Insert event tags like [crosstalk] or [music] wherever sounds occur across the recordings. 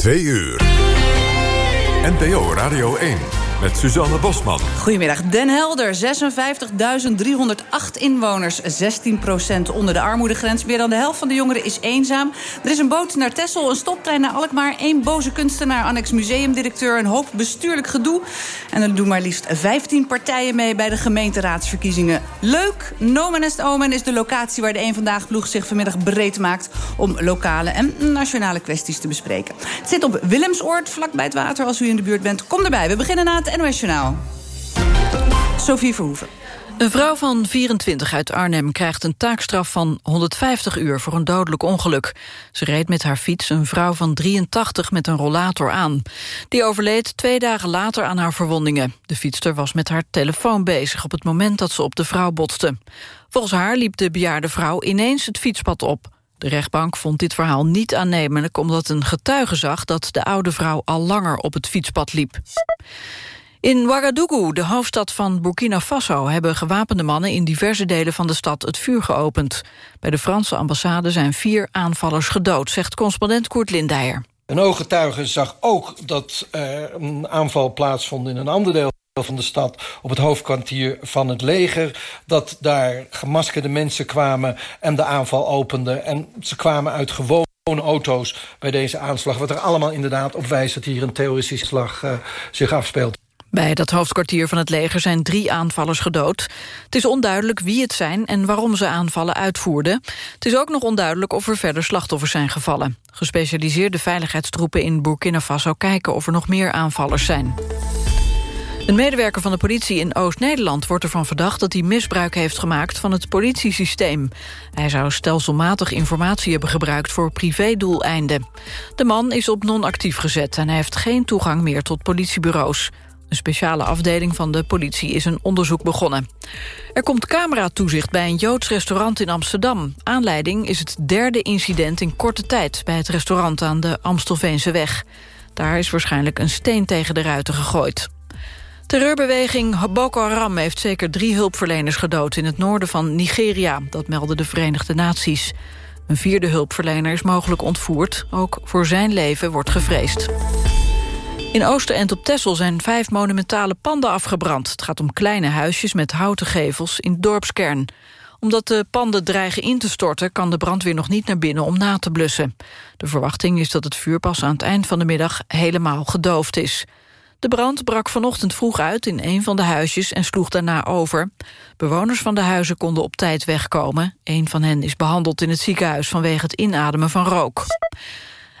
2 uur. NPO Radio 1 met Suzanne Bosman. Goedemiddag. Den Helder, 56.308 inwoners, 16% onder de armoedegrens. Meer dan de helft van de jongeren is eenzaam. Er is een boot naar Texel, een stoptrein naar Alkmaar... één boze kunstenaar, annex museumdirecteur... een hoop bestuurlijk gedoe. En er doen maar liefst 15 partijen mee bij de gemeenteraadsverkiezingen. Leuk! Nomen est Omen is de locatie waar de Eén Vandaag ploeg zich vanmiddag breed maakt... om lokale en nationale kwesties te bespreken. Het zit op Willemsoord, vlakbij het water. Als u in de buurt bent, kom erbij. We beginnen na het NOS Journaal. Sophie Verhoeven. Een vrouw van 24 uit Arnhem krijgt een taakstraf van 150 uur voor een dodelijk ongeluk. Ze reed met haar fiets een vrouw van 83 met een rollator aan. Die overleed twee dagen later aan haar verwondingen. De fietster was met haar telefoon bezig op het moment dat ze op de vrouw botste. Volgens haar liep de bejaarde vrouw ineens het fietspad op. De rechtbank vond dit verhaal niet aannemelijk... omdat een getuige zag dat de oude vrouw al langer op het fietspad liep. In Ouagadougou, de hoofdstad van Burkina Faso... hebben gewapende mannen in diverse delen van de stad het vuur geopend. Bij de Franse ambassade zijn vier aanvallers gedood... zegt correspondent Koert Lindijer. Een ooggetuige zag ook dat er een aanval plaatsvond in een ander deel van de stad op het hoofdkwartier van het leger. Dat daar gemaskerde mensen kwamen en de aanval openden. En ze kwamen uit gewone auto's bij deze aanslag. Wat er allemaal inderdaad op wijst dat hier een terroristische slag uh, zich afspeelt. Bij dat hoofdkwartier van het leger zijn drie aanvallers gedood. Het is onduidelijk wie het zijn en waarom ze aanvallen uitvoerden. Het is ook nog onduidelijk of er verder slachtoffers zijn gevallen. Gespecialiseerde veiligheidstroepen in Burkina Faso kijken of er nog meer aanvallers zijn. Een medewerker van de politie in Oost-Nederland wordt ervan verdacht... dat hij misbruik heeft gemaakt van het politiesysteem. Hij zou stelselmatig informatie hebben gebruikt voor privédoeleinden. De man is op non-actief gezet en hij heeft geen toegang meer tot politiebureaus. Een speciale afdeling van de politie is een onderzoek begonnen. Er komt cameratoezicht bij een Joods restaurant in Amsterdam. Aanleiding is het derde incident in korte tijd... bij het restaurant aan de Amstelveense weg. Daar is waarschijnlijk een steen tegen de ruiten gegooid. Terreurbeweging Boko Haram heeft zeker drie hulpverleners gedood... in het noorden van Nigeria, dat melden de Verenigde Naties. Een vierde hulpverlener is mogelijk ontvoerd. Ook voor zijn leven wordt gevreesd. In Oosterend op Texel zijn vijf monumentale panden afgebrand. Het gaat om kleine huisjes met houten gevels in dorpskern. Omdat de panden dreigen in te storten... kan de brandweer nog niet naar binnen om na te blussen. De verwachting is dat het vuur pas aan het eind van de middag... helemaal gedoofd is. De brand brak vanochtend vroeg uit in een van de huisjes en sloeg daarna over. Bewoners van de huizen konden op tijd wegkomen. Een van hen is behandeld in het ziekenhuis vanwege het inademen van rook.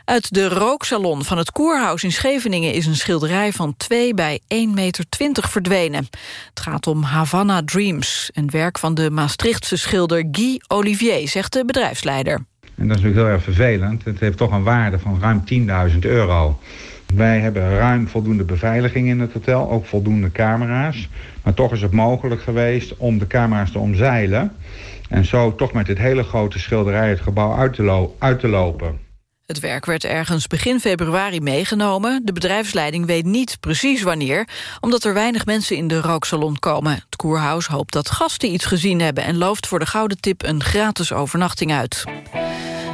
Uit de rooksalon van het Koerhuis in Scheveningen... is een schilderij van 2 bij 1,20 meter verdwenen. Het gaat om Havana Dreams, een werk van de Maastrichtse schilder Guy Olivier... zegt de bedrijfsleider. En dat is natuurlijk heel erg vervelend. Het heeft toch een waarde van ruim 10.000 euro. Wij hebben ruim voldoende beveiliging in het hotel, ook voldoende camera's. Maar toch is het mogelijk geweest om de camera's te omzeilen... en zo toch met dit hele grote schilderij het gebouw uit te, uit te lopen. Het werk werd ergens begin februari meegenomen. De bedrijfsleiding weet niet precies wanneer... omdat er weinig mensen in de rooksalon komen. Het Koerhuis hoopt dat gasten iets gezien hebben... en looft voor de gouden tip een gratis overnachting uit.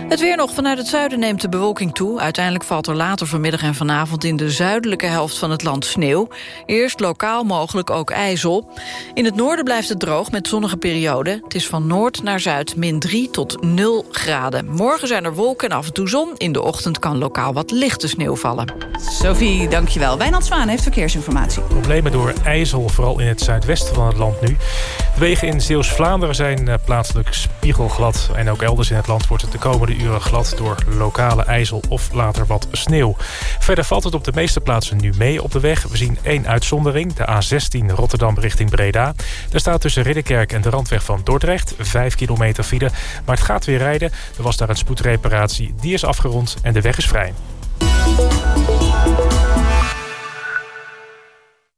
Het weer nog. Vanuit het zuiden neemt de bewolking toe. Uiteindelijk valt er later vanmiddag en vanavond... in de zuidelijke helft van het land sneeuw. Eerst lokaal mogelijk ook ijzel. In het noorden blijft het droog met zonnige perioden. Het is van noord naar zuid min 3 tot 0 graden. Morgen zijn er wolken en af en toe zon. In de ochtend kan lokaal wat lichte sneeuw vallen. Sophie, dankjewel. Wijnand Zwaan heeft verkeersinformatie. Problemen door ijzel, vooral in het zuidwesten van het land nu. De wegen in Zeeuws-Vlaanderen zijn eh, plaatselijk spiegelglad. En ook elders in het land wordt het de komende uren glad door lokale ijzel of later wat sneeuw. Verder valt het op de meeste plaatsen nu mee op de weg. We zien één uitzondering, de A16 Rotterdam richting Breda. Daar staat tussen Ridderkerk en de randweg van Dordrecht 5 kilometer file. Maar het gaat weer rijden. Er was daar een spoedreparatie, die is afgerond en de weg is vrij.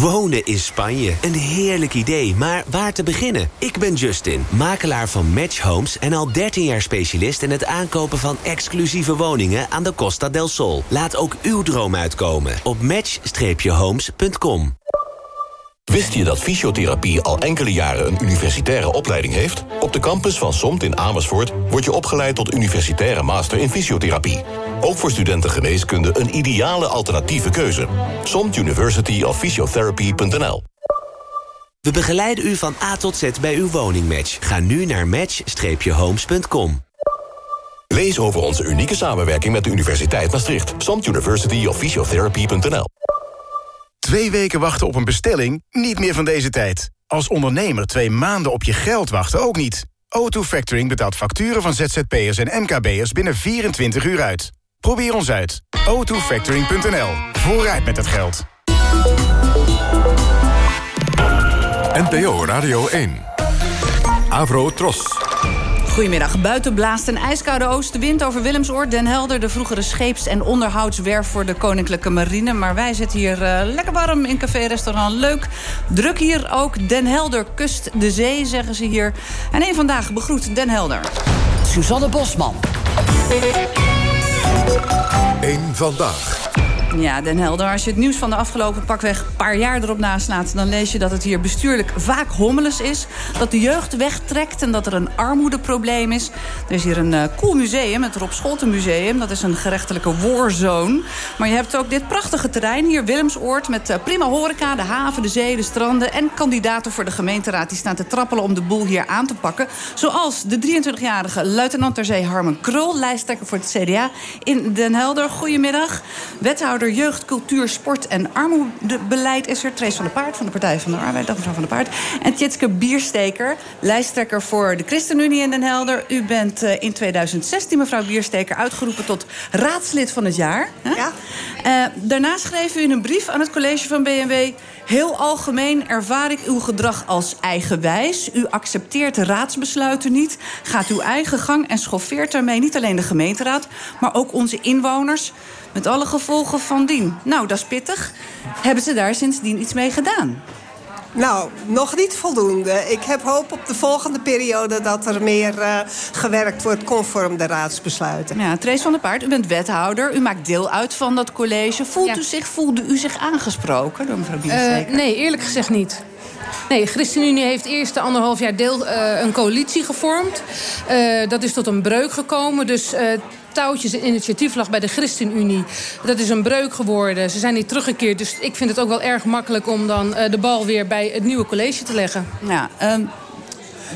Wonen in Spanje, een heerlijk idee, maar waar te beginnen? Ik ben Justin, makelaar van Match Homes... en al 13 jaar specialist in het aankopen van exclusieve woningen... aan de Costa del Sol. Laat ook uw droom uitkomen op match-homes.com. Wist je dat fysiotherapie al enkele jaren een universitaire opleiding heeft? Op de campus van SOMT in Amersfoort word je opgeleid tot universitaire master in fysiotherapie. Ook voor studenten geneeskunde een ideale alternatieve keuze. SOMT University of Physiotherapy.nl We begeleiden u van A tot Z bij uw woningmatch. Ga nu naar match-homes.com. Lees over onze unieke samenwerking met de Universiteit Maastricht. SOMT University of Physiotherapy.nl Twee weken wachten op een bestelling? Niet meer van deze tijd. Als ondernemer twee maanden op je geld wachten ook niet. O2 Factoring betaalt facturen van ZZP'ers en MKB'ers binnen 24 uur uit. Probeer ons uit. o2factoring.nl. Vooruit met het geld. NPO Radio 1. Avro Tros. Goedemiddag. Buiten blaast een ijskoude oostenwind over Willemsoord, Den Helder... de vroegere scheeps- en onderhoudswerf voor de Koninklijke Marine. Maar wij zitten hier uh, lekker warm in café-restaurant Leuk. Druk hier ook. Den Helder kust de zee, zeggen ze hier. En één vandaag begroet Den Helder. Suzanne Bosman. Eén vandaag. Ja, Den Helder. Als je het nieuws van de afgelopen pakweg paar jaar erop naslaat... dan lees je dat het hier bestuurlijk vaak hommeles is. Dat de jeugd wegtrekt en dat er een armoedeprobleem is. Er is hier een uh, cool museum, het Rob Scholten Museum. Dat is een gerechtelijke warzone. Maar je hebt ook dit prachtige terrein hier, Willemsoord... met uh, prima horeca, de haven, de zee, de stranden... en kandidaten voor de gemeenteraad die staan te trappelen... om de boel hier aan te pakken. Zoals de 23-jarige luitenant ter zee Harmen Krul... lijsttrekker voor het CDA in Den Helder. Goedemiddag. Wethouder Jeugd, Cultuur, Sport en Armoedebeleid is er. Trace van de Paard van de Partij van de Arbeid, dag mevrouw van de Paard. En Tjitske Biersteker, lijsttrekker voor de ChristenUnie in Den Helder. U bent uh, in 2016, mevrouw Biersteker, uitgeroepen tot raadslid van het jaar. Hè? Ja. Uh, daarna schreef u in een brief aan het college van BMW... Heel algemeen ervaar ik uw gedrag als eigenwijs. U accepteert raadsbesluiten niet, gaat uw eigen gang... en schoffeert daarmee niet alleen de gemeenteraad... maar ook onze inwoners, met alle gevolgen van dien. Nou, dat is pittig. Hebben ze daar sindsdien iets mee gedaan? Nou, nog niet voldoende. Ik heb hoop op de volgende periode dat er meer uh, gewerkt wordt conform de raadsbesluiten. Ja, Trace van der Paard, u bent wethouder. U maakt deel uit van dat college. Voelt ja. u zich, voelde u zich aangesproken door mevrouw Biersteker? Uh, nee, eerlijk gezegd niet. Nee, ChristenUnie heeft eerst anderhalf jaar deel, uh, een coalitie gevormd. Uh, dat is tot een breuk gekomen. Dus uh, touwtjes en initiatief lag bij de ChristenUnie. Dat is een breuk geworden. Ze zijn niet teruggekeerd. Dus ik vind het ook wel erg makkelijk om dan de bal weer bij het nieuwe college te leggen. Ja, um...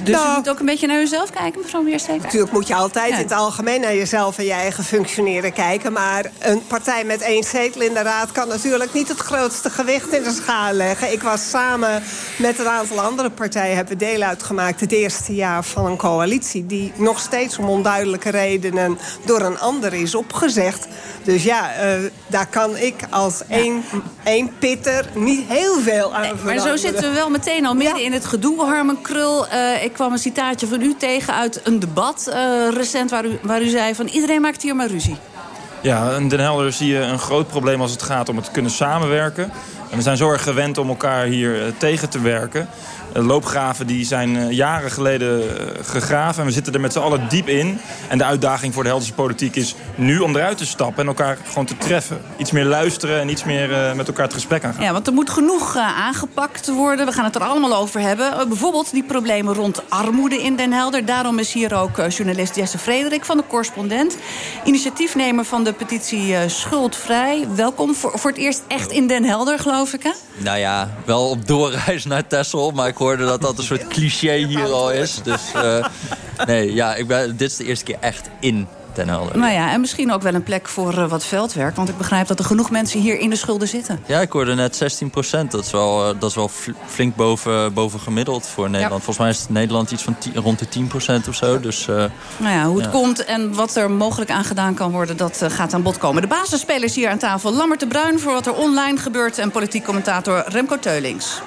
Dus nou, u moet ook een beetje naar uzelf kijken, mevrouw Weersteker? Natuurlijk moet je altijd ja. in het algemeen naar jezelf en je eigen functioneren kijken. Maar een partij met één zetel in de raad kan natuurlijk niet het grootste gewicht in de schaal leggen. Ik was samen met een aantal andere partijen, hebben deel uitgemaakt het eerste jaar van een coalitie. Die nog steeds om onduidelijke redenen door een ander is opgezegd. Dus ja, uh, daar kan ik als ja. één, één pitter niet heel veel aan nee, Maar zo zitten we wel meteen al midden ja. in het gedoe, Harmen Krul. Uh, ik kwam een citaatje van u tegen uit een debat uh, recent... Waar u, waar u zei van iedereen maakt hier maar ruzie. Ja, in Den Helder zie je een groot probleem als het gaat om het kunnen samenwerken. En we zijn zo erg gewend om elkaar hier uh, tegen te werken. Uh, loopgraven die zijn uh, jaren geleden gegraven. En we zitten er met z'n allen diep in. En de uitdaging voor de Helderse politiek is nu om eruit te stappen... en elkaar gewoon te treffen. Iets meer luisteren en iets meer met elkaar het gesprek aangaan. Ja, want er moet genoeg aangepakt worden. We gaan het er allemaal over hebben. bijvoorbeeld die problemen rond armoede in Den Helder. Daarom is hier ook journalist Jesse Frederik van de Correspondent. Initiatiefnemer van de petitie Schuldvrij. Welkom voor, voor het eerst echt in Den Helder, geloof ik, hè? Nou ja, wel op doorreis naar Texel. Maar ik hoorde dat dat een soort cliché hier al is. Dus uh, nee, ja, ik ben, dit is de eerste keer echt in Den Helder. Nou ja, en misschien ook wel een plek voor eh, wat veldwerk. Want ik begrijp dat er genoeg mensen hier in de schulden zitten. Ja, ik hoorde net 16 procent. Dat is wel, eh, dat is wel fl- flink boven, boven gemiddeld voor Nederland. Volgens mij is het Nederland iets van 10 rond de 10 procent of zo. Dus, eh, Nou ja, hoe het komt en wat er mogelijk aan gedaan kan worden... dat eh, gaat aan bod komen. De basisspelers hier aan tafel. Lammert de Bruin voor wat er online gebeurt... en politiek commentator Remco Teulings.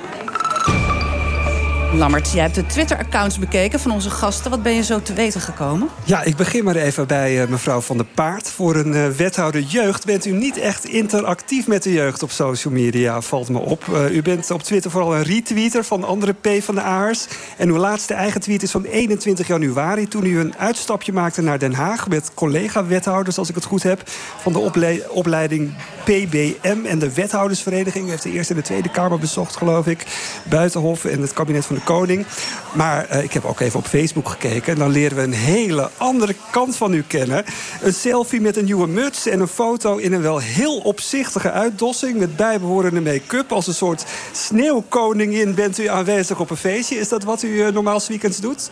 Lammert, jij hebt de Twitter-accounts bekeken van onze gasten. Wat ben je zo te weten gekomen? Ja, ik begin maar even bij eh, mevrouw Van der Paard. Voor een eh, wethouder jeugd bent u niet echt interactief met de jeugd op social media, valt me op. Eh, u bent op Twitter vooral een retweeter van andere P van de A's. En uw laatste eigen tweet is van 21 januari... toen u een uitstapje maakte naar Den Haag... met collega-wethouders, als ik het goed heb... van de ople- opleiding PBM en de wethoudersvereniging. U heeft de Eerste en de Tweede Kamer bezocht, geloof ik. Buitenhof en het kabinet van de Koning. Maar eh, ik heb ook even op Facebook gekeken... en dan leren we een hele andere kant van u kennen. Een selfie met een nieuwe muts en een foto... in een wel heel opzichtige uitdossing... met bijbehorende make-up. Als een soort sneeuwkoningin bent u aanwezig op een feestje. Is dat wat u eh, normaal weekends doet?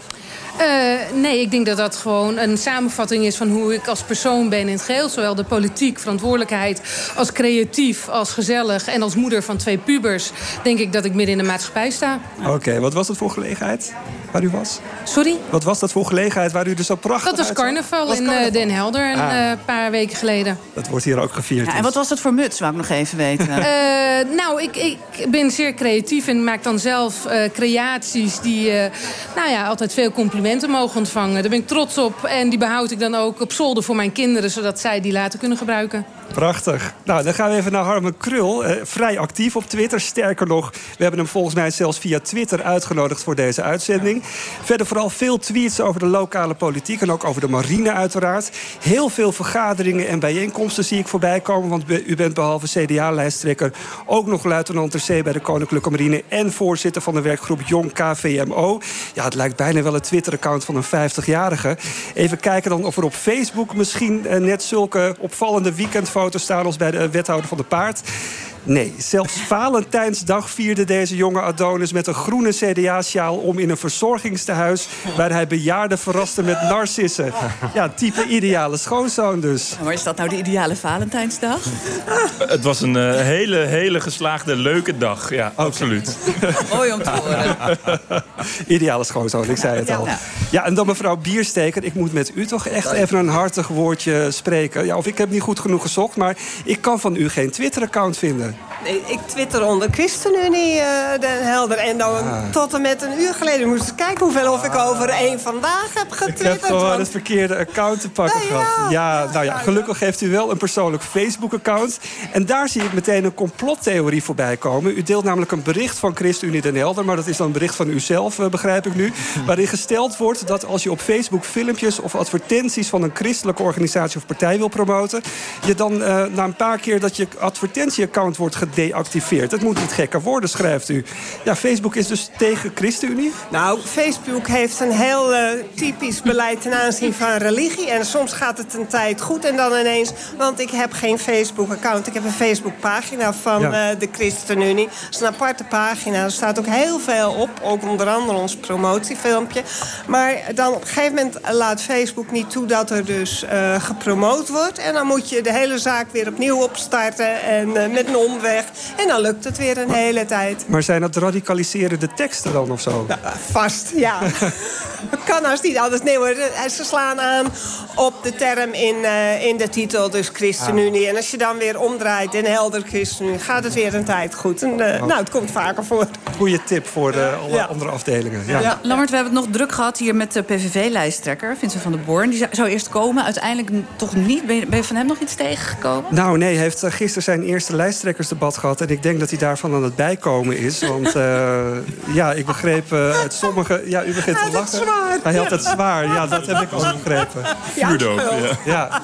Eh, nee, ik denk dat dat gewoon een samenvatting is van hoe ik als persoon ben in het geheel. Zowel de politiek, verantwoordelijkheid, als creatief, als gezellig en als moeder van twee pubers. Denk ik dat ik midden in de maatschappij sta. Oké, wat was dat voor gelegenheid waar u was? Sorry? Wat was dat voor gelegenheid waar u er zo prachtig Dat was carnaval Was in carnaval? eh, Den Helder een Ah. eh, paar weken geleden. Dat wordt hier ook gevierd. Ja, en wat was dat voor muts, wou ik nog even weten. [laughs] Eh, nou, ik, ik ben zeer creatief en maak dan zelf eh, creaties die eh, nou ja, altijd veel complimenten mogen ontvangen. Daar ben ik trots op en die behoud ik dan ook op zolder voor mijn kinderen, zodat zij die later kunnen gebruiken. Prachtig. Nou, dan gaan we even naar Harmen Krul. Eh, vrij actief op Twitter. Sterker nog, we hebben hem volgens mij zelfs via Twitter uitgenodigd voor deze uitzending. Verder vooral veel tweets over de lokale politiek en ook over de marine uiteraard. Heel veel vergaderingen en bijeenkomsten zie ik voorbij komen. Want u bent behalve CDA-lijsttrekker ook nog luitenant ter zee bij de Koninklijke Marine en voorzitter van de werkgroep Jong KVMO. Ja, het lijkt bijna wel een Twitter-account van een 50-jarige. Even kijken dan of er op Facebook misschien eh, net zulke opvallende weekendfoto's staan als bij de wethouder van de paard. Nee, zelfs [laughs] Valentijnsdag vierde deze jonge Adonis met een groene CDA-sjaal om in een verzorgingstehuis waar hij bejaarden verraste met narcissen. Ja, type ideale schoonzoon dus. Maar is dat nou de ideale Valentijnsdag? [laughs] Het was een eh, hele, hele geslaagde, leuke dag. Ja, absoluut. [laughs] Mooi om te horen. Ideale schoonzoon, ik zei het al. Ja. Ja, en dan mevrouw Biersteker. Ik moet met u toch echt even een hartig woordje spreken. Ja, of ik heb niet goed genoeg gezocht, maar ik kan van u geen Twitter-account vinden. Ik twitter onder ChristenUnie, eh Den Helder. En dan Ah. tot en met een uur geleden moest ik kijken hoeveel of ik over één vandaag heb Ik getwitterd. heb gewoon want- het verkeerde account te pakken gehad. Ja, nou ja, gelukkig heeft u wel een persoonlijk Facebook-account. En daar zie ik meteen een complottheorie voorbij komen. U deelt namelijk een bericht van ChristenUnie Den Helder... maar dat is dan een bericht van uzelf, eh, begrijp ik nu... [laughs] waarin gesteld wordt dat als je op Facebook filmpjes of advertenties... van een christelijke organisatie of partij wil promoten... je dan eh, na een paar keer dat je advertentieaccount wordt Het moet niet gekker worden, schrijft u. Ja, Facebook is dus tegen ChristenUnie? Nou, Facebook heeft een heel eh, typisch beleid ten aanzien van religie. En soms gaat het een tijd goed en dan ineens... want ik heb geen Facebook-account. Ik heb een Facebook-pagina van Ja. eh, de ChristenUnie. Dat is een aparte pagina. Er staat ook heel veel op. Ook onder andere ons promotiefilmpje. Maar dan op een gegeven moment laat Facebook niet toe... dat er dus eh, gepromoot wordt. En dan moet je de hele zaak weer opnieuw opstarten... en met een omweg. En dan lukt het weer een hele tijd. Maar zijn dat radicaliserende teksten dan of zo? Vast, ja. [laughs] kan als niet anders. Nee hoor, ze slaan aan op de term in, eh, in de titel, dus ChristenUnie. En als je dan weer omdraait in helder ChristenUnie... gaat het weer een tijd goed. En, eh, Oh. Nou, het komt vaker voor. Goeie tip voor de, alle Ja. andere afdelingen. Ja. Ja. Lammert, we hebben het nog druk gehad hier met de PVV-lijsttrekker, Vincent van der Born. Die zou- eerst komen, uiteindelijk toch niet. Ben je, ben je van hem nog iets tegengekomen? Nou nee, hij heeft eh, gisteren zijn eerste lijsttrekkersdebat gehad... en ik denk dat hij daarvan aan het bijkomen is. Want eh, ja, ik begreep eh, uit sommige... Ja, u begint te Hij had het lachen. zwaar. Hij had het zwaar, ja, dat heb ik ook begrepen. Vuurdoop, ja. Ja.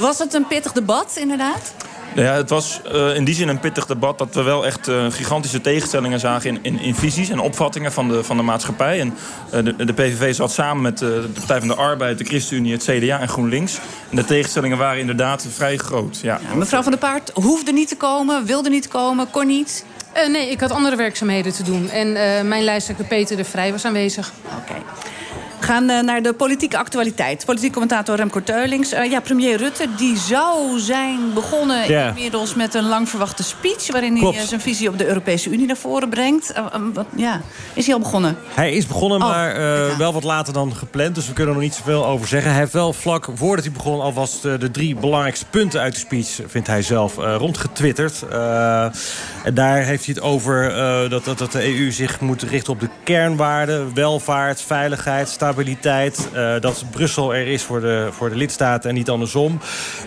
Was het een pittig debat, inderdaad? Ja, het was eh, in die zin een pittig debat dat we wel echt eh, gigantische tegenstellingen zagen in, in, in visies en opvattingen van de, van de maatschappij. En eh, de, de PVV zat samen met de Partij van de Arbeid, de ChristenUnie, het CDA en GroenLinks. En de tegenstellingen waren inderdaad vrij groot. Ja. Mevrouw van der Paard hoefde niet te komen, wilde niet komen, kon niet. Eh, nee, ik had andere werkzaamheden te doen. En eh, mijn lijsttrekker Peter de Vrij was aanwezig. Oké. We gaan uh, naar de politieke actualiteit. Politiek commentator Remco Teulings. Uh, ja, premier Rutte die zou zijn begonnen inmiddels met een lang verwachte speech... waarin Klopt. hij uh, zijn visie op de Europese Unie naar voren brengt. Wat, ja. Is hij al begonnen? Hij is begonnen, Oh, maar eh, wel wat later dan gepland. Dus we kunnen er nog niet zoveel over zeggen. Hij heeft wel vlak voordat hij begon alvast eh, de drie belangrijkste punten uit de speech... vindt hij zelf, eh, rondgetwitterd. Eh, en daar heeft hij het over eh, dat, dat, dat de EU zich moet richten op de kernwaarden... welvaart, veiligheid, stabiliteit. Eh, dat Brussel er is voor de, voor de lidstaten en niet andersom.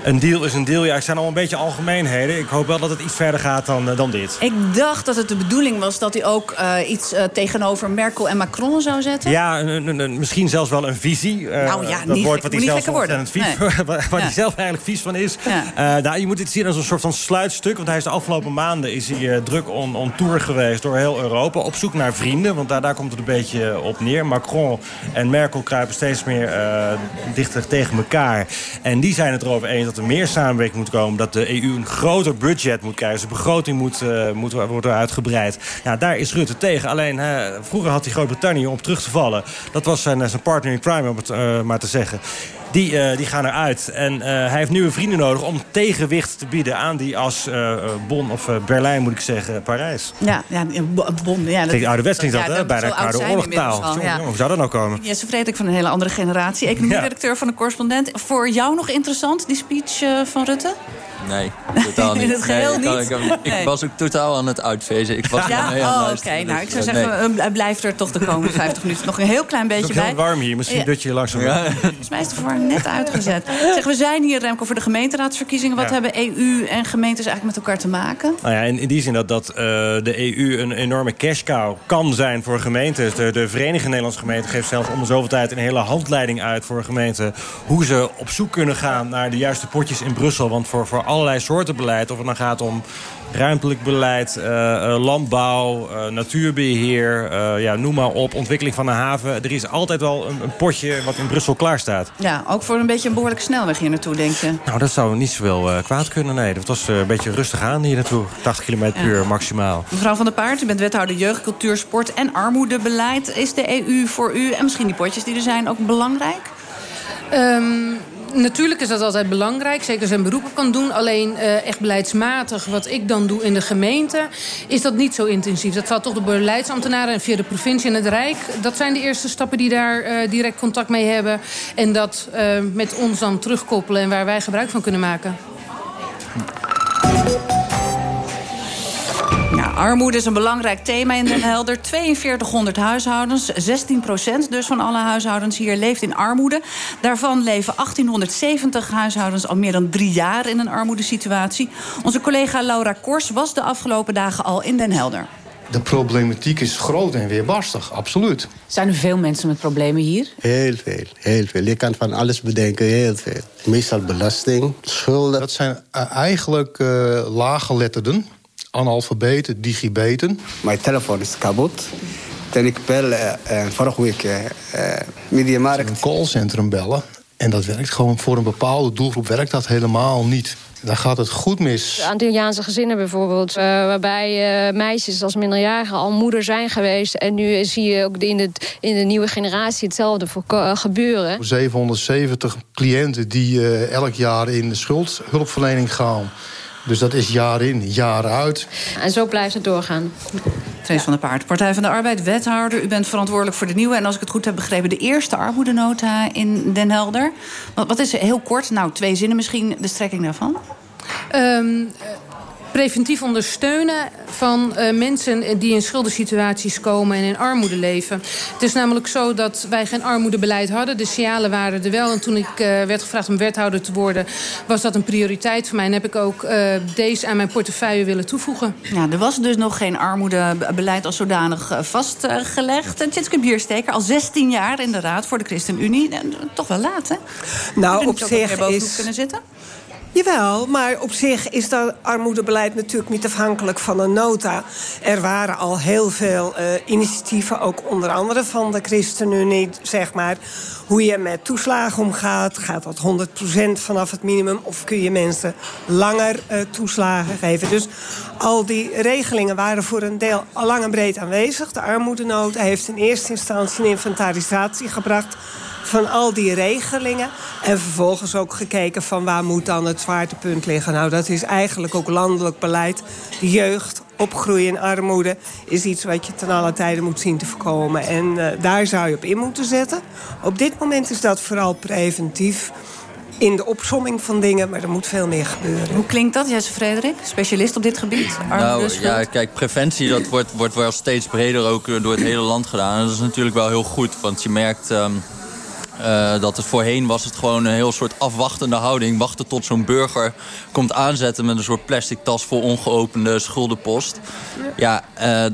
Een deal is een deal. Ja, het zijn al een beetje algemeenheden. Ik hoop wel dat het iets verder gaat dan, eh, dan dit. Ik dacht dat het de bedoeling was dat hij ook uh, iets tegenover Merkel en Macron zou zetten. Ja, een, een, een, misschien zelfs wel een visie. Nou ja, dat niet, woord wat hij zelf worden. Vies, nee. [laughs] waar hij zelf eigenlijk vies van is. Ja. nou, je moet dit zien als een soort van sluitstuk. Want hij is de afgelopen maanden is hij druk on, on tour geweest door heel Europa. Op zoek naar vrienden, want daar, daar komt het een beetje op neer. Macron en Merkel kruipen steeds meer dichter tegen elkaar. En die zijn het erover eens dat er meer samenwerking moet komen. Dat de EU een groter budget moet krijgen. Dus de begroting moet, moet worden uitgebreid. Ja, daar is Rutte tegen. Alleen, vroeger had hij Groot-Brittannië om terug te vallen. Dat was zijn, zijn partner in crime, om het maar te zeggen. Die, uh, die gaan eruit. En uh, hij heeft nieuwe vrienden nodig om tegenwicht te bieden aan die as uh, Bonn of Berlijn, moet ik zeggen, Parijs. Ja, ja Bonn. Ja, dat, oude West niet dat, hè? Bijna koude oorlogtaal. Al, ja. Hoe zou dat nou komen? Jesse Frederik van een hele andere generatie. Economie-redacteur ja. van de correspondent. Voor jou nog interessant, die speech van Rutte? Nee, totaal [laughs] niet. In het geheel nee, niet? Ik, ik, ik nee. was ook totaal aan het uitvezen. Ik was ja? oh, oké. Okay. Nou, ik zou zeggen, nee. blijf er toch de komende [laughs] 50 minuten nog een heel klein beetje het bij. Het is warm hier. Misschien ja. dut je langzaam. Ja. [laughs] Volgens mij is de verwarming net uitgezet. Zeg, we zijn hier, Remco, voor de gemeenteraadsverkiezingen. Wat ja. hebben EU en gemeentes eigenlijk met elkaar te maken? Nou ja, in, in die zin dat, dat uh, de EU een enorme cash cow kan zijn voor gemeentes. De, de Vereniging Nederlandse Gemeenten geeft zelfs om de zoveel tijd... een hele handleiding uit voor gemeenten... hoe ze op zoek kunnen gaan naar de juiste potjes in Brussel. Want voor, voor allerlei soorten beleid of het dan gaat om ruimtelijk beleid, uh, uh, landbouw, uh, natuurbeheer, ja, noem maar op, ontwikkeling van een haven. Er is altijd wel een, een, potje wat in Brussel klaar staat. Ja, ook voor een beetje een behoorlijke snelweg hier naartoe, denk je? Nou, dat zou niet zoveel kwaad kunnen, nee. Dat was een beetje rustig aan hier naartoe. 80 km per uur ja. maximaal. Mevrouw van der Paard, u bent wethouder jeugd, cultuur, sport en armoedebeleid. Is de EU voor u en misschien die potjes die er zijn ook belangrijk? Um, natuurlijk is dat altijd belangrijk. Zeker zijn beroep kan doen. Alleen uh, echt beleidsmatig, wat ik dan doe in de gemeente... is dat niet zo intensief. Dat valt toch de beleidsambtenaren en via de provincie en het Rijk. Dat zijn de eerste stappen die daar uh, direct contact mee hebben. En dat uh, met ons dan terugkoppelen en waar wij gebruik van kunnen maken. Armoede is een belangrijk thema in Den Helder. 4200 huishoudens, 16 procent dus van alle huishoudens hier leeft in armoede. Daarvan leven 1870 huishoudens al meer dan drie jaar in een armoedesituatie. Onze collega Laura Kors was de afgelopen dagen al in Den Helder. De problematiek is groot en weerbarstig, absoluut. Zijn er veel mensen met problemen hier? Heel veel, heel veel. Je kan van alles bedenken, heel veel. Meestal belasting, schulden. Dat zijn eigenlijk uh, laaggeletterden analfabeten, digibeten. Mijn telefoon is kapot. Toen ik bel uh, vorige week uh, Mediamarkt. Een callcentrum bellen. En dat werkt gewoon voor een bepaalde doelgroep werkt dat helemaal niet. Dan gaat het goed mis. Antilliaanse gezinnen bijvoorbeeld, uh, waarbij uh, meisjes als minderjarige al moeder zijn geweest. En nu zie je ook in de, in de nieuwe generatie hetzelfde voor, uh, gebeuren. 770 cliënten die uh, elk jaar in de schuldhulpverlening gaan. Dus dat is jaar in, jaar uit. En zo blijft het doorgaan. Trace van der Paard, Partij van de Arbeid, wethouder. U bent verantwoordelijk voor de nieuwe... en als ik het goed heb begrepen, de eerste armoedenota in Den Helder. Wat, wat is er heel kort, nou twee zinnen misschien, de strekking daarvan? Um, preventief ondersteunen van uh, mensen die in schuldensituaties komen en in armoede leven. Het is namelijk zo dat wij geen armoedebeleid hadden. De signalen waren er wel. En toen ik uh, werd gevraagd om wethouder te worden, was dat een prioriteit voor mij. En heb ik ook uh, deze aan mijn portefeuille willen toevoegen. Ja, er was dus nog geen armoedebeleid als zodanig vastgelegd. En Tjitske Biersteker, al 16 jaar in de Raad voor de ChristenUnie. Toch wel laat, hè? Nou, op zich is... is... kunnen zitten? Jawel, maar op zich is dat armoedebeleid natuurlijk niet afhankelijk van een nota. Er waren al heel veel uh, initiatieven, ook onder andere van de ChristenUnie, zeg maar. Hoe je met toeslagen omgaat. Gaat dat 100% vanaf het minimum? Of kun je mensen langer uh, toeslagen geven? Dus al die regelingen waren voor een deel al lang en breed aanwezig. De armoedenota heeft in eerste instantie een inventarisatie gebracht van al die regelingen. En vervolgens ook gekeken van waar moet dan het zwaartepunt liggen. Nou, dat is eigenlijk ook landelijk beleid. De jeugd, opgroeien in armoede is iets wat je ten alle tijde moet zien te voorkomen. En uh, daar zou je op in moeten zetten. Op dit moment is dat vooral preventief in de opsomming van dingen, maar er moet veel meer gebeuren. Hoe klinkt dat, Jesse Frederik, specialist op dit gebied? Nou, ja, kijk, preventie dat wordt, wordt wel steeds breder ook door het hele land gedaan. En dat is natuurlijk wel heel goed, want je merkt... Um, uh, dat het voorheen was het gewoon een heel soort afwachtende houding. Wachten tot zo'n burger komt aanzetten met een soort plastic tas vol ongeopende schuldenpost. Ja, uh,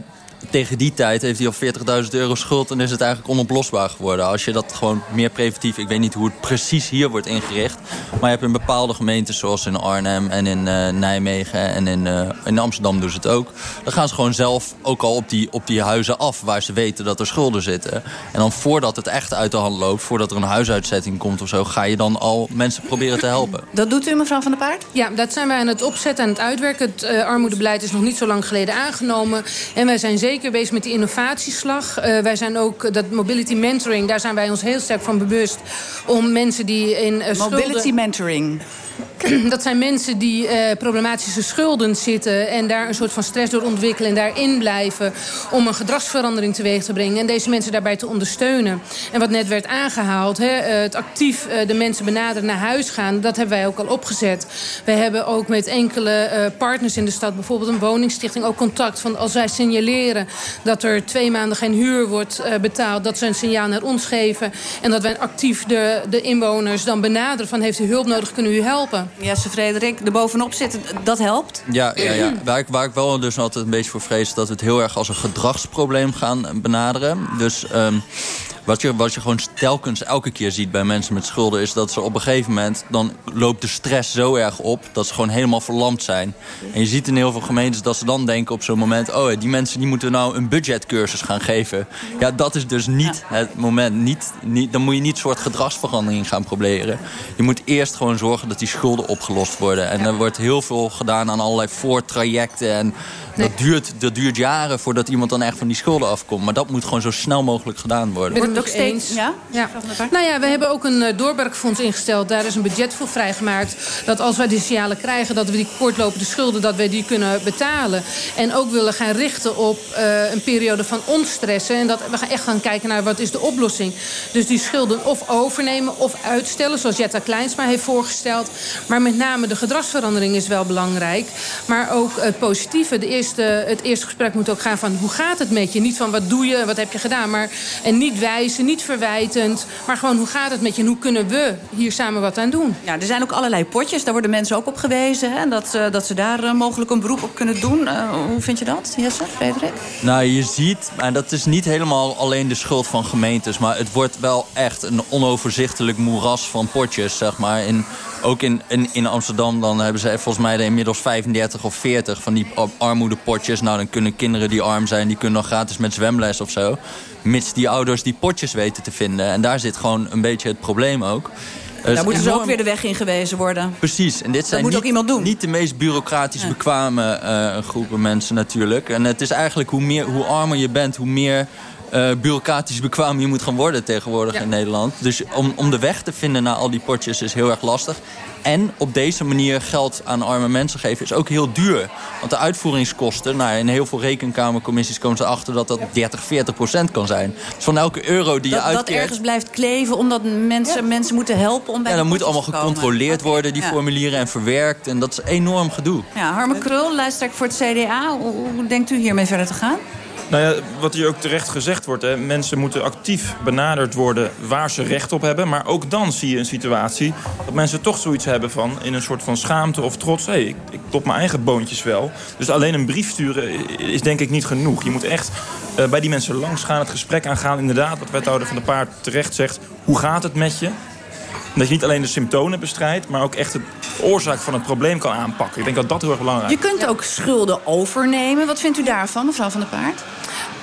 tegen die tijd heeft hij al 40.000 euro schuld... en is het eigenlijk onoplosbaar geworden. Als je dat gewoon meer preventief... ik weet niet hoe het precies hier wordt ingericht... maar je hebt in bepaalde gemeenten zoals in Arnhem en in uh, Nijmegen... en in, uh, in Amsterdam doen ze het ook. Dan gaan ze gewoon zelf ook al op die, op die huizen af... waar ze weten dat er schulden zitten. En dan voordat het echt uit de hand loopt... voordat er een huisuitzetting komt of zo... ga je dan al mensen proberen te helpen. Dat doet u, mevrouw Van der Paard? Ja, dat zijn wij aan het opzetten en het uitwerken. Het uh, armoedebeleid is nog niet zo lang geleden aangenomen. En wij zijn zeker zeker bezig met die innovatieslag. Uh, wij zijn ook, dat mobility mentoring, daar zijn wij ons heel sterk van bewust. Om mensen die in uh, Mobility mentoring. [clears throat] Dat zijn mensen die uh, problematische schulden zitten... en daar een soort van stress door ontwikkelen en daarin blijven... om een gedragsverandering teweeg te brengen... en deze mensen daarbij te ondersteunen. En wat net werd aangehaald, hè, het actief uh, de mensen benaderen naar huis gaan... dat hebben wij ook al opgezet. We hebben ook met enkele uh, partners in de stad... bijvoorbeeld een woningstichting ook contact van... als zij signaleren dat er twee maanden geen huur wordt betaald... dat ze een signaal naar ons geven... en dat wij actief de, de inwoners dan benaderen van... heeft u hulp nodig, kunnen u helpen? Jesse Frederik, er bovenop zitten, dat helpt? Ja, ja, ja. [clears throat] Waar, ik, waar ik wel dus altijd een beetje voor vrees... dat we het heel erg als een gedragsprobleem gaan benaderen. Dus... Um, wat je, wat je gewoon telkens elke keer ziet bij mensen met schulden... is dat ze op een gegeven moment... dan loopt de stress zo erg op dat ze gewoon helemaal verlamd zijn. En je ziet in heel veel gemeentes dat ze dan denken op zo'n moment... oh, die mensen die moeten nou een budgetcursus gaan geven. Ja, dat is dus niet het moment. Niet, niet, dan moet je niet een soort gedragsverandering gaan proberen. Je moet eerst gewoon zorgen dat die schulden opgelost worden. En er wordt heel veel gedaan aan allerlei voortrajecten... en Nee. Dat, duurt, dat duurt jaren voordat iemand dan echt van die schulden afkomt. Maar dat moet gewoon zo snel mogelijk gedaan worden. Wordt het ook steeds? Ja? ja? Nou ja, we hebben ook een uh, doorwerkfonds ingesteld. Daar is een budget voor vrijgemaakt. Dat als wij die signalen krijgen, dat we die kortlopende schulden... dat we die kunnen betalen. En ook willen gaan richten op uh, een periode van onstressen. En dat we gaan echt gaan kijken naar wat is de oplossing. Dus die schulden of overnemen of uitstellen. Zoals Jetta Kleinsma heeft voorgesteld. Maar met name de gedragsverandering is wel belangrijk. Maar ook het positieve. De eerste, het eerste gesprek moet ook gaan van hoe gaat het met je? Niet van wat doe je, wat heb je gedaan. Maar, en niet wijzen, niet verwijtend. Maar gewoon hoe gaat het met je en hoe kunnen we hier samen wat aan doen? Ja, er zijn ook allerlei potjes. Daar worden mensen ook op gewezen. Hè, dat, uh, dat ze daar uh, mogelijk een beroep op kunnen doen. Uh, hoe vind je dat, Jesse, Frederik? Nou, je ziet, en dat is niet helemaal alleen de schuld van gemeentes. Maar het wordt wel echt een onoverzichtelijk moeras van potjes, zeg maar. In, ook in, in, in Amsterdam dan hebben ze volgens mij inmiddels 35 of 40 van die armoede potjes. Nou, dan kunnen kinderen die arm zijn, die kunnen nog gratis met zwemles of zo. Mits die ouders die potjes weten te vinden. En daar zit gewoon een beetje het probleem ook. Dus daar moeten ze ook weer de weg in gewezen worden. Precies. En dit zijn niet, niet de meest bureaucratisch ja. bekwame uh, groepen mensen natuurlijk. En het is eigenlijk hoe, meer, hoe armer je bent, hoe meer... Uh, bureaucratisch bekwaam je moet gaan worden tegenwoordig ja. in Nederland. Dus om, om de weg te vinden naar al die potjes is heel erg lastig. En op deze manier geld aan arme mensen geven is ook heel duur. Want de uitvoeringskosten, nou, in heel veel rekenkamercommissies komen ze achter dat dat 30, 40 procent kan zijn. Dus van elke euro die dat, je uitkeert... Dat ergens blijft kleven omdat mensen, ja. mensen moeten helpen om bij Ja, dan moet allemaal gecontroleerd komen. worden, die ja. formulieren en verwerkt. En dat is enorm gedoe. Ja, Harme Krul, lijsttrekker voor het CDA. Hoe, hoe denkt u hiermee verder te gaan? Nou ja, wat hier ook terecht gezegd wordt... Hè, mensen moeten actief benaderd worden waar ze recht op hebben. Maar ook dan zie je een situatie dat mensen toch zoiets hebben van... in een soort van schaamte of trots. Hé, hey, ik, ik mijn eigen boontjes wel. Dus alleen een brief sturen is denk ik niet genoeg. Je moet echt uh, bij die mensen langs gaan, het gesprek aangaan. Inderdaad, wat wethouder van de Paard terecht zegt. Hoe gaat het met je? Dat je niet alleen de symptomen bestrijdt... maar ook echt de oorzaak van het probleem kan aanpakken. Ik denk dat dat heel erg belangrijk is. Je kunt ook schulden overnemen. Wat vindt u daarvan, mevrouw Van der Paard?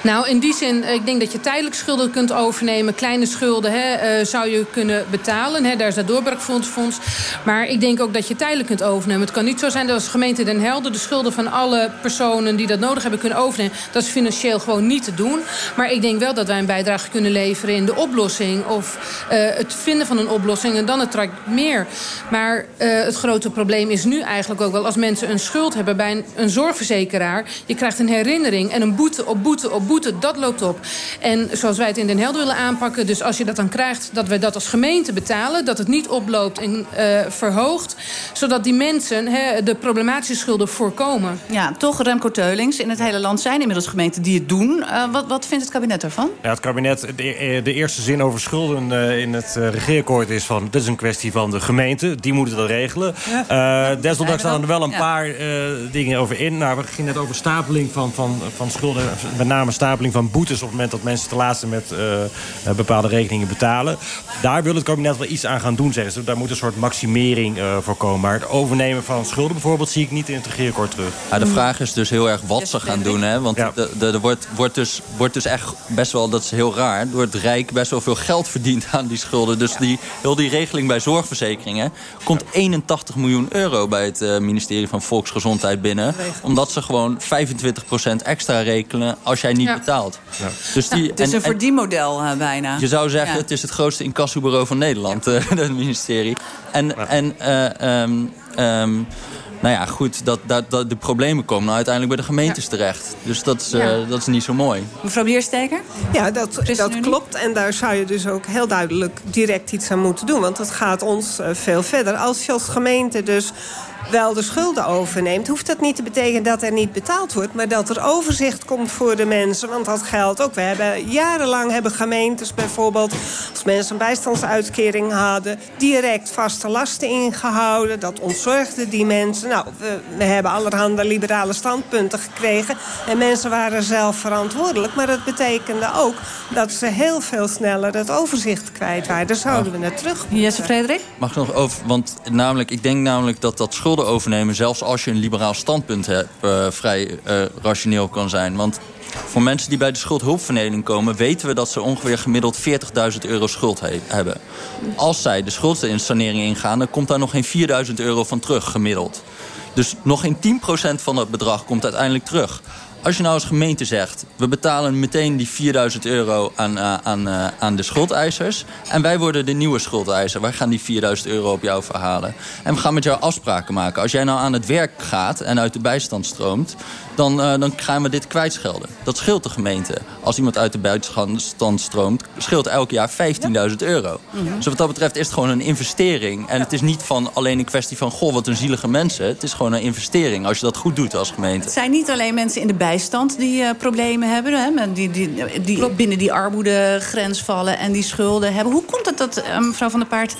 Nou, in die zin, ik denk dat je tijdelijk schulden kunt overnemen. Kleine schulden hè, uh, zou je kunnen betalen. Hè, daar is dat doorbraakfonds. Maar ik denk ook dat je tijdelijk kunt overnemen. Het kan niet zo zijn dat als gemeente Den Helder... de schulden van alle personen die dat nodig hebben kunnen overnemen. Dat is financieel gewoon niet te doen. Maar ik denk wel dat wij een bijdrage kunnen leveren in de oplossing. Of uh, het vinden van een oplossing. En dan het traject meer. Maar uh, het grote probleem is nu eigenlijk ook wel... als mensen een schuld hebben bij een, een zorgverzekeraar... je krijgt een herinnering en een boete op boete op boete, dat loopt op. En zoals wij het in Den Helder willen aanpakken... dus als je dat dan krijgt, dat we dat als gemeente betalen... dat het niet oploopt en uh, verhoogt... zodat die mensen he, de problematische schulden voorkomen. Ja, toch Remco Teulings. In het hele land zijn inmiddels gemeenten die het doen. Uh, wat, wat vindt het kabinet ervan? Ja, het kabinet, de, de eerste zin over schulden uh, in het regeerakkoord is van... dit is een kwestie van de gemeente, die moeten dat regelen. Ja. desondanks staan er wel een ja. paar dingen over in. Nou, we gingen net over stapeling van, van, van schulden... met name stapeling van boetes op het moment dat mensen te laat zijn met uh, bepaalde rekeningen betalen. Daar wil het kabinet wel iets aan gaan doen, zeggen ze. Daar moet een soort maximering uh, voor komen. Maar het overnemen van schulden bijvoorbeeld zie ik niet in het regeerakkoord terug. Ja, de vraag is dus heel erg wat ze gaan doen. Hè? Want ja. er wordt, wordt, dus, wordt dus echt best wel, dat is heel raar... door het Rijk best wel veel geld verdiend aan die schulden. Dus die, heel die regeling bij zorgverzekeringen... komt 81 miljoen euro bij het uh, ministerie van Volksgezondheid binnen. Omdat ze gewoon 25% extra rekenen als jij niet Ja. Dus die, ja, het is en, een verdienmodel uh, bijna. Je zou zeggen, het is het grootste incassobureau van Nederland, ja. uh, [laughs] het ministerie. En, en uh, um, um, nou ja, goed, dat, dat, dat, de problemen komen nou uiteindelijk bij de gemeentes terecht. Dus dat is, ja. dat is niet zo mooi. Mevrouw Biersteker? Ja, dat, dat klopt. En daar zou je dus ook heel duidelijk direct iets aan moeten doen. Want het gaat ons veel verder. Als je als gemeente dus wel de schulden overneemt... hoeft dat niet te betekenen dat er niet betaald wordt... maar dat er overzicht komt voor de mensen. Want dat geldt ook. We hebben jarenlang hebben gemeentes bijvoorbeeld... als mensen een bijstandsuitkering hadden... direct vaste lasten ingehouden. Dat ontzorgde die mensen. Nou, we, we hebben allerhande liberale standpunten gekregen... en mensen waren zelf verantwoordelijk. Maar dat betekende ook dat ze heel veel sneller het overzicht kwijt waren. Daar zouden we naar terug moeten. Jesse Frederik? Mag ik nog over... want namelijk, ik denk namelijk dat dat schulden overnemen... zelfs als je een liberaal standpunt hebt, uh, vrij uh, rationeel kan zijn. Want voor mensen die bij de schuldhulpverlening komen... weten we dat ze ongeveer gemiddeld 40.000 euro schuld he hebben. Als zij de schuldensanering ingaan... dan komt daar nog geen 4.000 euro van terug, gemiddeld. Dus nog geen 10% van het bedrag komt uiteindelijk terug. Als je nou als gemeente zegt... we betalen meteen die 4000 euro aan, uh, aan, uh, aan de schuldeisers... en wij worden de nieuwe schuldeiser. Wij gaan die 4000 euro op jou verhalen. En we gaan met jou afspraken maken. Als jij nou aan het werk gaat en uit de bijstand stroomt... dan, uh, dan gaan we dit kwijtschelden. Dat scheelt de gemeente. Als iemand uit de bijstand stroomt... scheelt elk jaar 15.000 euro. Mm -hmm. Dus wat dat betreft is het gewoon een investering. En het is niet van alleen een kwestie van... goh, wat een zielige mensen. Het is gewoon een investering als je dat goed doet als gemeente. Het zijn niet alleen mensen in de bijstand die uh, problemen hebben. Hè, die, die, die binnen die armoedegrens vallen en die schulden hebben. Hoe komt het dat, uh, mevrouw Van der Paard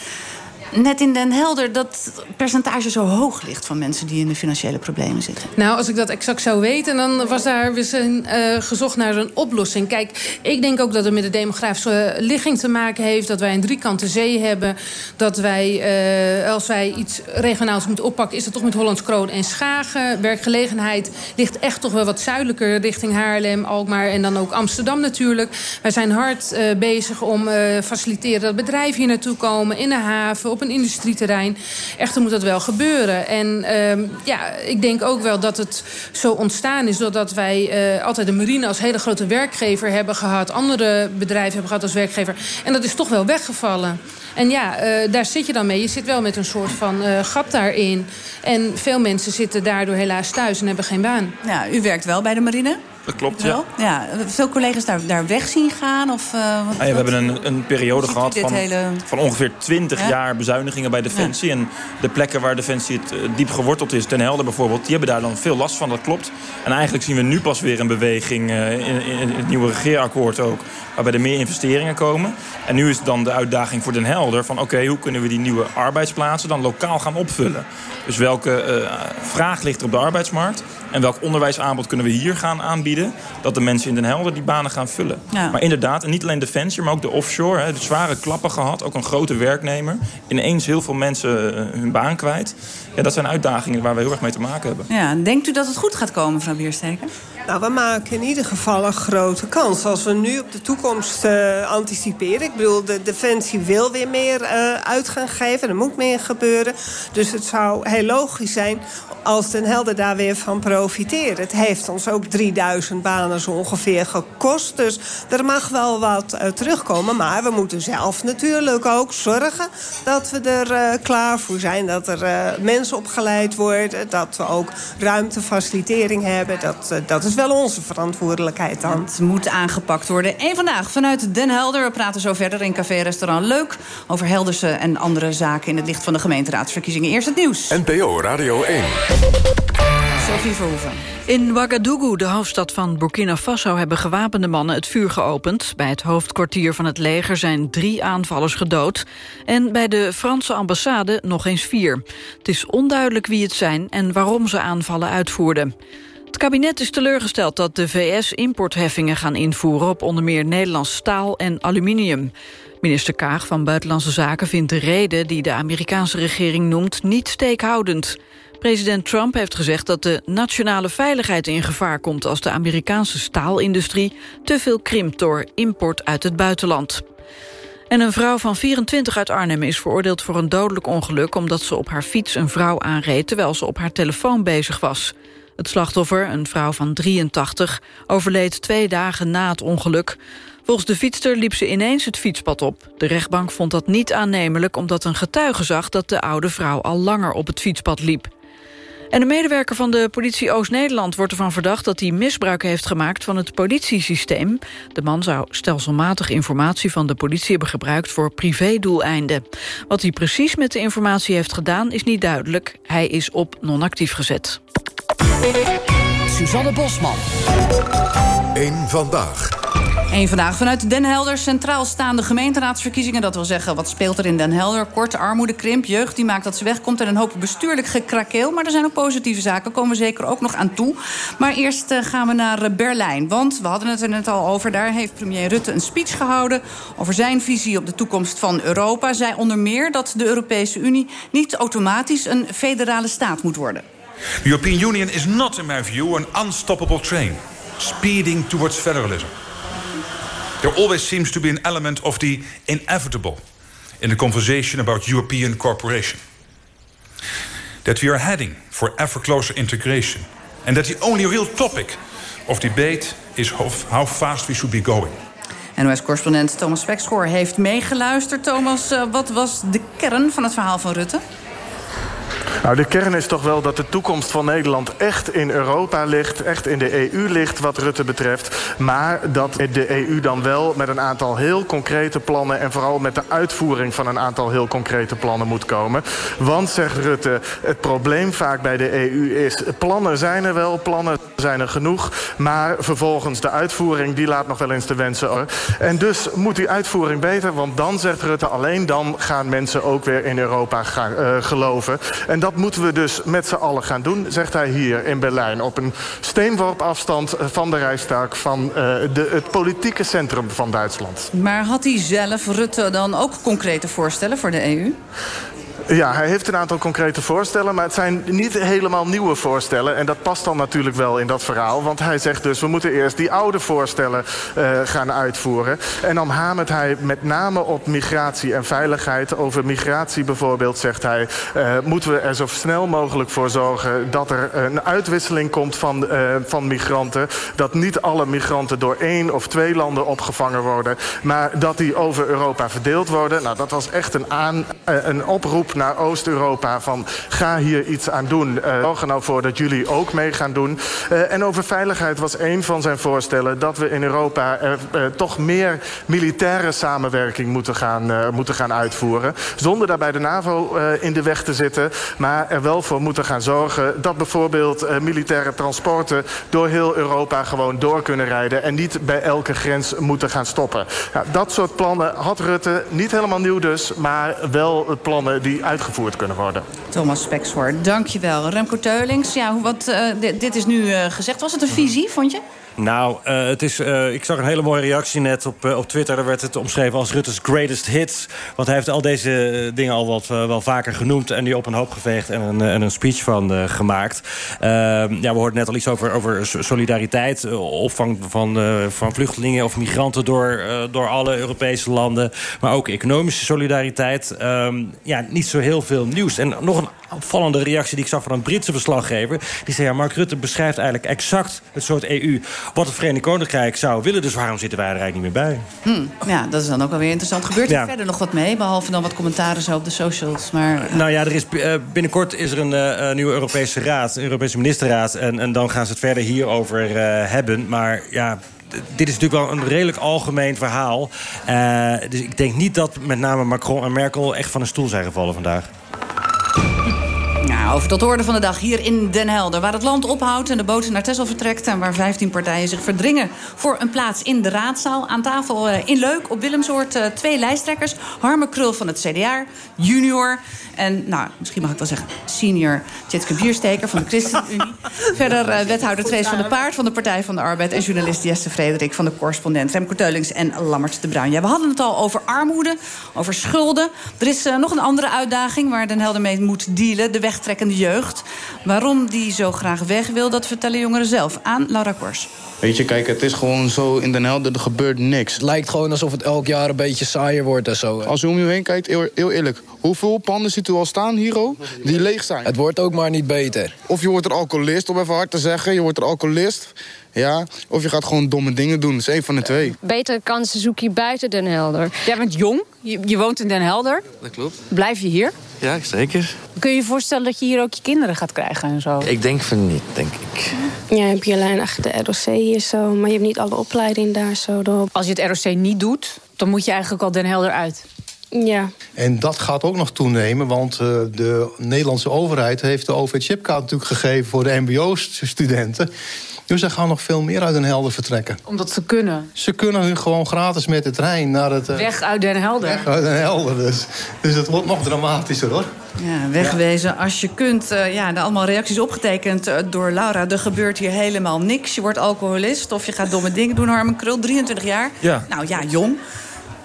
net in Den Helder dat percentage zo hoog ligt van mensen die in de financiële problemen zitten? Nou, als ik dat exact zou weten, dan was daar weer een, uh, gezocht naar een oplossing. Kijk, ik denk ook dat het met de demografische ligging te maken heeft. Dat wij een driekante zee hebben. Dat wij, uh, als wij iets regionaals moeten oppakken, is dat toch met Hollands Kroon en Schagen. Werkgelegenheid ligt echt toch wel wat zuidelijker richting Haarlem, Alkmaar en dan ook Amsterdam natuurlijk. Wij zijn hard uh, bezig om faciliteren dat bedrijven hier naartoe komen in de haven, een industrieterrein. Echter moet dat wel gebeuren. En uh, ja, ik denk ook wel dat het zo ontstaan is... doordat wij uh, altijd de marine als hele grote werkgever hebben gehad... andere bedrijven hebben gehad als werkgever. En dat is toch wel weggevallen. En ja, uh, daar zit je dan mee. Je zit wel met een soort van uh, gat daarin. En veel mensen zitten daardoor helaas thuis en hebben geen baan. Ja, u werkt wel bij de marine? Dat klopt, ja. ja. Veel collega's daar, daar weg zien gaan? Of, uh, wat, ah, ja, we hebben een, een periode gehad van, hele... van ongeveer 20 ja? jaar bezuinigingen bij Defensie. Ja. En de plekken waar Defensie het uh, diep geworteld is, Ten Helder bijvoorbeeld... die hebben daar dan veel last van, dat klopt. En eigenlijk zien we nu pas weer een beweging uh, in, in, het nieuwe regeerakkoord ook... waarbij er meer investeringen komen. En nu is het dan de uitdaging voor Den Helder van... oké, okay, hoe kunnen we die nieuwe arbeidsplaatsen dan lokaal gaan opvullen? Dus welke vraag ligt er op de arbeidsmarkt? En welk onderwijsaanbod kunnen we hier gaan aanbieden? dat de mensen in Den Helder die banen gaan vullen. Ja. Maar inderdaad, en niet alleen Defensie, maar ook de offshore... Hè, de zware klappen gehad, ook een grote werknemer. Ineens heel veel mensen eh, hun baan kwijt. Ja, dat zijn uitdagingen waar we heel erg mee te maken hebben. Ja, denkt u dat het goed gaat komen, mevrouw Biersteken? Nou, we maken in ieder geval een grote kans. Als we nu op de toekomst uh, anticiperen. Ik bedoel, de Defensie wil weer meer uh, uit gaan geven. Er moet meer gebeuren. Dus het zou heel logisch zijn als Den Helder daar weer van profiteert. Het heeft ons ook 3000 banen zo ongeveer gekost. Dus er mag wel wat uh, terugkomen. Maar we moeten zelf natuurlijk ook zorgen dat we er klaar voor zijn. Dat er mensen opgeleid worden. Dat we ook ruimtefacilitering hebben. Dat, dat is wel onze verantwoordelijkheid dan. Het moet aangepakt worden. En vandaag vanuit Den Helder. We praten zo verder in Café Restaurant Leuk... over Helderse en andere zaken in het licht van de gemeenteraadsverkiezingen. Eerst het nieuws. NPO Radio 1. Sophie Verhoeven. In Ouagadougou, de hoofdstad van Burkina Faso... hebben gewapende mannen het vuur geopend. Bij het hoofdkwartier van het leger zijn drie aanvallers gedood. En bij de Franse ambassade nog eens vier. Het is onduidelijk wie het zijn en waarom ze aanvallen uitvoerden. Het kabinet is teleurgesteld dat de VS importheffingen gaan invoeren... op onder meer Nederlands staal en aluminium. Minister Kaag van Buitenlandse Zaken vindt de reden... die de Amerikaanse regering noemt niet steekhoudend. President Trump heeft gezegd dat de nationale veiligheid in gevaar komt... als de Amerikaanse staalindustrie te veel krimpt door import uit het buitenland. En een vrouw van 24 uit Arnhem is veroordeeld voor een dodelijk ongeluk... omdat ze op haar fiets een vrouw aanreed terwijl ze op haar telefoon bezig was. Het slachtoffer, een vrouw van 83, overleed twee dagen na het ongeluk. Volgens de fietster liep ze ineens het fietspad op. De rechtbank vond dat niet aannemelijk omdat een getuige zag... dat de oude vrouw al langer op het fietspad liep. En een medewerker van de politie Oost-Nederland wordt ervan verdacht... dat hij misbruik heeft gemaakt van het politiesysteem. De man zou stelselmatig informatie van de politie hebben gebruikt... voor privédoeleinden. Wat hij precies met de informatie heeft gedaan is niet duidelijk. Hij is op non-actief gezet. Suzanne Bosman. Eén vandaag. Eén vandaag vanuit Den Helder. Centraal staande gemeenteraadsverkiezingen. Dat wil zeggen, wat speelt er in Den Helder? Korte armoedekrimp, jeugd die maakt dat ze wegkomt... en een hoop bestuurlijk gekrakeel. Maar er zijn ook positieve zaken, komen we zeker ook nog aan toe. Maar eerst uh, gaan we naar uh, Berlijn. Want, we hadden het er net al over... daar heeft premier Rutte een speech gehouden... over zijn visie op de toekomst van Europa. Zij onder meer dat de Europese Unie niet automatisch... een federale staat moet worden. The European Union is not, in my view, an unstoppable train... speeding towards federalism. There always seems to be an element of the inevitable in the conversation about European cooperation. That we are heading for ever closer integration, and that the only real topic of debate is how fast we should be going. NOS-correspondent Thomas Spekschoor heeft meegeluisterd. Thomas, uh, wat was de kern van het verhaal van Rutte? Nou, de kern is toch wel dat de toekomst van Nederland echt in Europa ligt. Echt in de EU ligt wat Rutte betreft. Maar dat de EU dan wel met een aantal heel concrete plannen... en vooral met de uitvoering van een aantal heel concrete plannen moet komen. Want, zegt Rutte, het probleem vaak bij de EU is... plannen zijn er wel, plannen zijn er genoeg... maar vervolgens de uitvoering, die laat nog wel eens te wensen over. En dus moet die uitvoering beter, want dan, zegt Rutte... alleen dan gaan mensen ook weer in Europa gaan, uh, geloven... En dat moeten we dus met z'n allen gaan doen, zegt hij hier in Berlijn. Op een steenworp afstand van de Rijkstak van uh, de, het politieke centrum van Duitsland. Maar had hij zelf, Rutte, dan ook concrete voorstellen voor de EU? Ja, hij heeft een aantal concrete voorstellen, maar het zijn niet helemaal nieuwe voorstellen. En dat past dan natuurlijk wel in dat verhaal. Want hij zegt dus, we moeten eerst die oude voorstellen uh, gaan uitvoeren. En dan hamert hij met name op migratie en veiligheid. Over migratie bijvoorbeeld, zegt hij, uh, moeten we er zo snel mogelijk voor zorgen... dat er een uitwisseling komt van, uh, van migranten. Dat niet alle migranten door één of twee landen opgevangen worden. Maar dat die over Europa verdeeld worden. Nou, dat was echt een, aan, een oproep naar Oost-Europa van ga hier iets aan doen. Uh, zorg er nou voor dat jullie ook mee gaan doen. Uh, en over veiligheid was een van zijn voorstellen... dat we in Europa er, uh, toch meer militaire samenwerking moeten gaan, moeten gaan uitvoeren. Zonder daarbij de NAVO in de weg te zitten. Maar er wel voor moeten gaan zorgen dat bijvoorbeeld militaire transporten... door heel Europa gewoon door kunnen rijden... en niet bij elke grens moeten gaan stoppen. Nou, dat soort plannen had Rutte, niet helemaal nieuw dus... maar wel plannen die uitgevoerd kunnen worden. Thomas Spekshoor, dankjewel. Remco Teulings, ja, wat, uh, dit, dit, is nu uh, gezegd. Was het een visie, vond je? Nou, uh, het is, uh, ik zag een hele mooie reactie net op, uh, op Twitter. Daar werd het omschreven als Rutte's greatest hits. Want hij heeft al deze dingen al wat, wel vaker genoemd... en die op een hoop geveegd en een, en een speech van gemaakt. Ehm, ja, we hoorden net al iets over, over solidariteit. opvang van, van vluchtelingen of migranten door, door alle Europese landen. Maar ook economische solidariteit. Ehm, ja, niet zo heel veel nieuws. En nog een opvallende reactie die ik zag van een Britse verslaggever. Die zei, ja, Mark Rutte beschrijft eigenlijk exact het soort EU... wat het Verenigd Koninkrijk zou willen. Dus waarom zitten wij er eigenlijk niet meer bij? Hmm, ja, dat is dan ook wel weer interessant. Gebeurt er verder nog wat mee? Behalve dan wat commentaren zo op de socials. Maar, Nou ja, er is, uh, binnenkort is er een uh, nieuwe Europese raad. Een Europese ministerraad. En, en dan gaan ze het verder hierover hebben. Maar ja dit is natuurlijk wel een redelijk algemeen verhaal. Uh, dus ik denk niet dat met name Macron en Merkel echt van een stoel zijn gevallen vandaag. Nou, over tot orde van de dag hier in Den Helder. Waar het land ophoudt en de boot naar Texel vertrekt... en waar 15 partijen zich verdringen voor een plaats in de raadzaal. Aan tafel uh, in Leuk op Willemsoort uh, twee lijsttrekkers. Harme Krul van het CDA, junior. En nou, misschien mag ik wel zeggen senior Tjitske Biersteker van de ChristenUnie. [laughs] Verder uh, wethouder Trees van de Paard van de Partij van de Arbeid... en journalist Jesse Frederik van de Correspondent. Remco Teulings en Lammert de Bruin. Ja, we hadden het al over armoede, over schulden. Er is nog een andere uitdaging waar Den Helder mee moet dealen. De wegtrekkende jeugd. Waarom die zo graag weg wil, dat vertellen jongeren zelf aan Laura Kors. Weet je, kijk, het is gewoon zo in Den Helder, er gebeurt niks. Het lijkt gewoon alsof het elk jaar een beetje saaier wordt en zo. Als u om u heen kijkt, heel, heel eerlijk. Hoeveel panden ziet al staan, Hiro, die leeg zijn? Het wordt ook maar niet beter. Of je wordt er alcoholist, om even hard te zeggen. Je wordt er alcoholist. Ja, of je gaat gewoon domme dingen doen. Dat is één van de twee. Betere kansen zoek je buiten Den Helder. Jij bent jong, je, je woont in Den Helder. Dat klopt. Blijf je hier? Ja, zeker. Kun je je voorstellen dat je hier ook je kinderen gaat krijgen en zo? Ik denk van niet, denk ik. Ja, heb je alleen achter de ROC hier zo, maar je hebt niet alle opleiding daar zo door. Als je het ROC niet doet, dan moet je eigenlijk al Den Helder uit. Ja. En dat gaat ook nog toenemen, want uh, de Nederlandse overheid heeft de OV-chipkaart natuurlijk gegeven voor de MBO-studenten. Dus ze gaan nog veel meer uit Den Helder vertrekken. Omdat ze kunnen? Ze kunnen nu gewoon gratis met de trein naar het... Uh, weg uit Den Helder? Weg uit Den Helder, dus. Dus het wordt nog dramatischer, hoor. Ja, wegwezen als je kunt. Uh, ja, allemaal reacties opgetekend uh, door Laura. Er gebeurt hier helemaal niks. Je wordt alcoholist of je gaat domme dingen doen. Harmen Krul, 23 jaar. Ja. Nou ja, jong.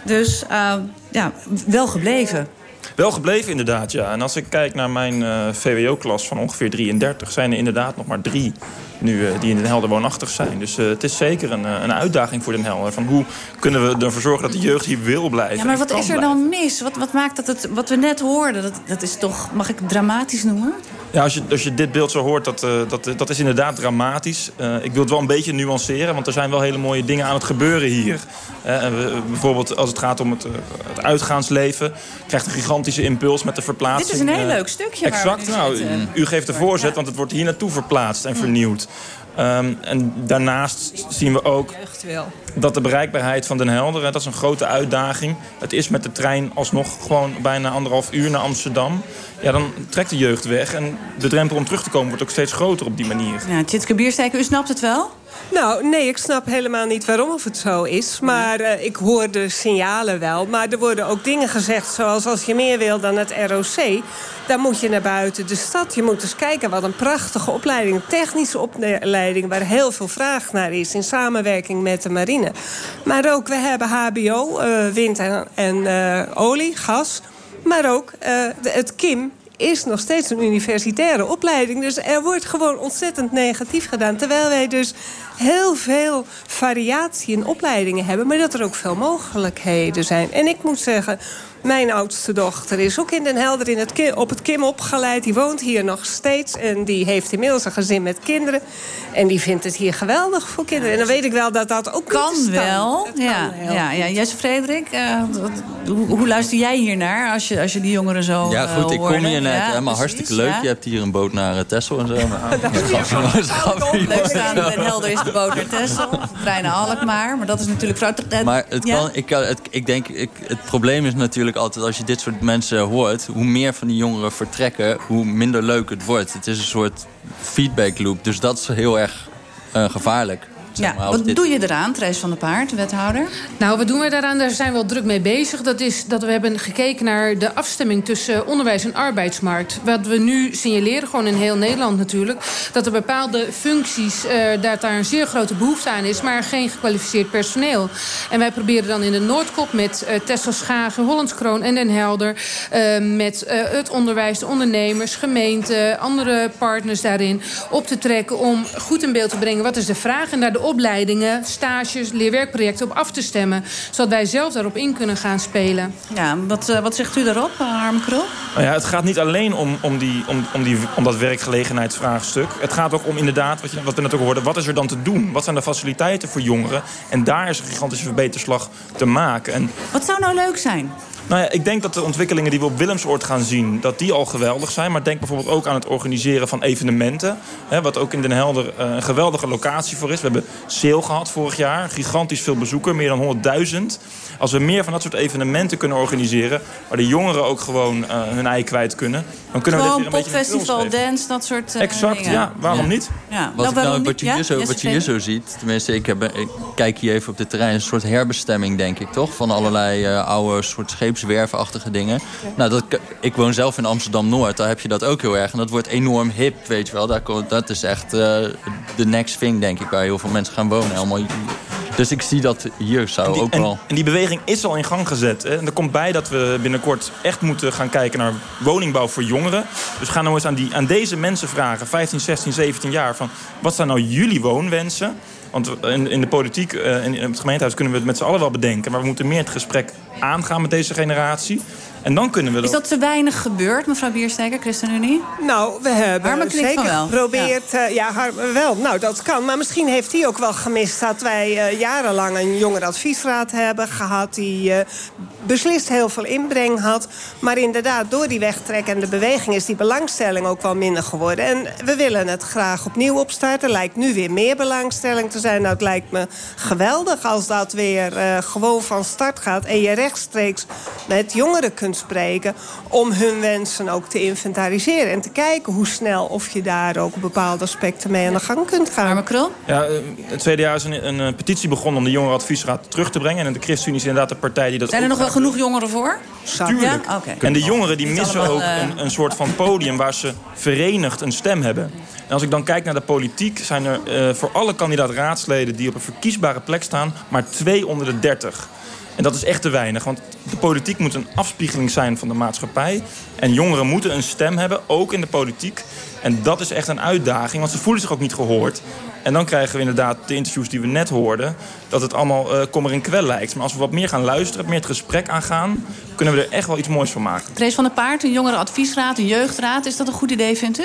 Dus uh, ja, wel gebleven. Wel gebleven inderdaad, ja. En als ik kijk naar mijn uh, VWO-klas van ongeveer 33... zijn er inderdaad nog maar drie nu, uh, die in Den Helder woonachtig zijn. Dus uh, het is zeker een, een uitdaging voor Den Helder. Van hoe kunnen we ervoor zorgen dat de jeugd hier wil blijven? Ja, maar wat is er blijven? dan mis? Wat, wat maakt dat het, wat we net hoorden, dat, dat is toch, mag ik dramatisch noemen? Ja, als je, als je dit beeld zo hoort, dat, dat, dat is inderdaad dramatisch. Uh, ik wil het wel een beetje nuanceren, want er zijn wel hele mooie dingen aan het gebeuren hier. Uh, bijvoorbeeld als het gaat om het, het, uitgaansleven, krijgt een gigantische impuls met de verplaatsing. Dit is een heel leuk stukje. Exact. Nou, u, u geeft de voorzet, ja. want het wordt hier naartoe verplaatst en vernieuwd. Um, en daarnaast zien we ook dat de bereikbaarheid van Den Helder... dat is een grote uitdaging. Het is met de trein alsnog gewoon bijna anderhalf uur naar Amsterdam. Ja, dan trekt de jeugd weg. En de drempel om terug te komen wordt ook steeds groter op die manier. Ja, Tjitske Biersteker, u snapt het wel? Nou, nee, ik snap helemaal niet waarom of het zo is. Maar uh, ik hoor de signalen wel. Maar er worden ook dingen gezegd zoals als je meer wil dan het ROC... dan moet je naar buiten de stad. Je moet eens kijken wat een prachtige opleiding. Technische opleiding waar heel veel vraag naar is... in samenwerking met de marine. Maar ook, we hebben hbo, uh, wind en, en uh, olie, gas... Maar ook het KIM is nog steeds een universitaire opleiding. Dus er wordt gewoon ontzettend negatief gedaan. Terwijl wij dus heel veel variatie in opleidingen hebben... maar dat er ook veel mogelijkheden zijn. En ik moet zeggen, mijn oudste dochter is ook in Den Helder in het, op het Kim opgeleid. Die woont hier nog steeds en die heeft inmiddels een gezin met kinderen. En die vindt het hier geweldig voor kinderen. En dan weet ik wel dat dat ook kan wel. Ja, kan ja, ja. Jesse Frederik, uh, hoe, hoe, luister jij hier naar als je, als je die jongeren zo Ja, goed, ik kom hier net. Ja, maar precies, hartstikke leuk. Ja. Je hebt hier een boot naar uh, Texel en zo. Maar, Leuk staan in Helder is de boot naar Texel. Trein naar Alkmaar. Maar dat is natuurlijk... Maar het ja? kan, ik, kan, het, ik denk, ik, het probleem is natuurlijk altijd... als je dit soort mensen hoort... hoe meer van die jongeren vertrekken... hoe minder leuk het wordt. Het is een soort feedback loop. Dus dat is heel erg uh, gevaarlijk. Ja, maar, wat dit- doe je eraan, Therese van der Paard, wethouder? Nou, wat doen we daaraan? Daar zijn we wel druk mee bezig. Dat is dat we hebben gekeken naar de afstemming tussen onderwijs en arbeidsmarkt. Wat we nu signaleren, gewoon in heel Nederland natuurlijk... dat er bepaalde functies, eh, dat daar een zeer grote behoefte aan is... maar geen gekwalificeerd personeel. En wij proberen dan in de Noordkop met eh Tessel Schagen, Hollandskroon en Den Helder... eh, met eh, het onderwijs, de ondernemers, gemeenten, andere partners daarin... op te trekken om goed in beeld te brengen wat is de vraag... en daar de opleidingen, stages, leerwerkprojecten op af te stemmen. Zodat wij zelf daarop in kunnen gaan spelen. Ja, wat, eh, wat zegt u daarop, Harm Krul? Nou ja, het gaat niet alleen om, om, die, om, om, die, om dat werkgelegenheidsvraagstuk. Het gaat ook om inderdaad, wat, je, wat we net ook hoorden... wat is er dan te doen? Wat zijn de faciliteiten voor jongeren? En daar is een gigantische verbeterslag te maken. En Wat zou nou leuk zijn? Nou ja, ik denk dat de ontwikkelingen die we op Willemsoord gaan zien... dat die al geweldig zijn. Maar denk bijvoorbeeld ook aan het organiseren van evenementen. Hè, wat ook in Den Helder eh, een geweldige locatie voor is. We hebben Sale gehad vorig jaar. Gigantisch veel bezoekers, meer dan 100.000. Als we meer van dat soort evenementen kunnen organiseren... waar de jongeren ook gewoon eh, hun ei kwijt kunnen... dan kunnen we dit Gewoon weer een beetje een popfestival, dance, dat soort eh, Exact, dingen. ja. Waarom niet? Ja. Wat, Nou, nou, niet? wat, je Ja? hier zo, wat je hier zo ziet, tenminste, ik, heb, ik kijk hier even op dit terrein, een soort herbestemming, denk ik, toch? Van allerlei eh, oude soort scheepswervenachtige dingen. Nou, dat, ik woon zelf in Amsterdam-Noord, daar heb je dat ook heel erg. En dat wordt enorm hip, weet je wel. Daar, komt- dat is echt eh, de next thing, denk ik, waar heel veel mensen gaan wonen. Allemaal, dus ik zie dat hier zou die, ook en, wel... en die beweging is al in gang gezet. Hè. En er komt bij dat we binnenkort echt moeten gaan kijken naar woningbouw voor jongeren. Dus ga nou eens aan, die, aan deze mensen vragen, 15, 16, 17 jaar... van wat zijn nou jullie woonwensen? Want in, in de politiek, eh, in, in het gemeentehuis kunnen we het met z'n allen wel bedenken... maar we moeten meer het gesprek aangaan met deze generatie. En dan kunnen we... Is dat te weinig gebeurd, mevrouw Biersteker, ChristenUnie? Nou, we hebben zeker van wel. geprobeerd... Ja, ja Harmen wel. Nou, dat kan. Maar misschien heeft hij ook wel gemist... dat wij eh, jarenlang een jongerenadviesraad hebben gehad... die eh, beslist heel veel inbreng had. Maar inderdaad, door die wegtrekkende beweging... is die belangstelling ook wel minder geworden. En we willen het graag opnieuw opstarten. Lijkt nu weer meer belangstelling te zijn. Nou, het lijkt me geweldig als dat weer eh, gewoon van start gaat... en je rechtstreeks met jongeren kunt spreken... om hun wensen ook te inventariseren. En te kijken hoe snel of je daar ook bepaalde aspecten mee aan de gang kunt gaan. Arme Krul? Ja, eh, het tweede jaar is een, een, eh, petitie begonnen om de jongerenadviesraad terug te brengen. En de ChristenUnie is inderdaad de partij die dat Zijn er nog wel genoeg jongeren voor? Tuurlijk. Ja? Oké. En de jongeren die missen allemaal, ook eh, een, een soort van podium waar ze verenigd een stem hebben. En als ik dan kijk naar de politiek, zijn er voor alle kandidaat-raadsleden die op een verkiesbare plek staan, maar twee onder de dertig. En dat is echt te weinig, want de politiek moet een afspiegeling zijn van de maatschappij. En jongeren moeten een stem hebben, ook in de politiek. En dat is echt een uitdaging, want ze voelen zich ook niet gehoord. En dan krijgen we inderdaad de interviews die we net hoorden... dat het allemaal eh kommer en kwel lijkt. Maar als we wat meer gaan luisteren, meer het gesprek aangaan... kunnen we er echt wel iets moois van maken. Trace van der Paard, een jongerenadviesraad, een jeugdraad. Is dat een goed idee, vindt u?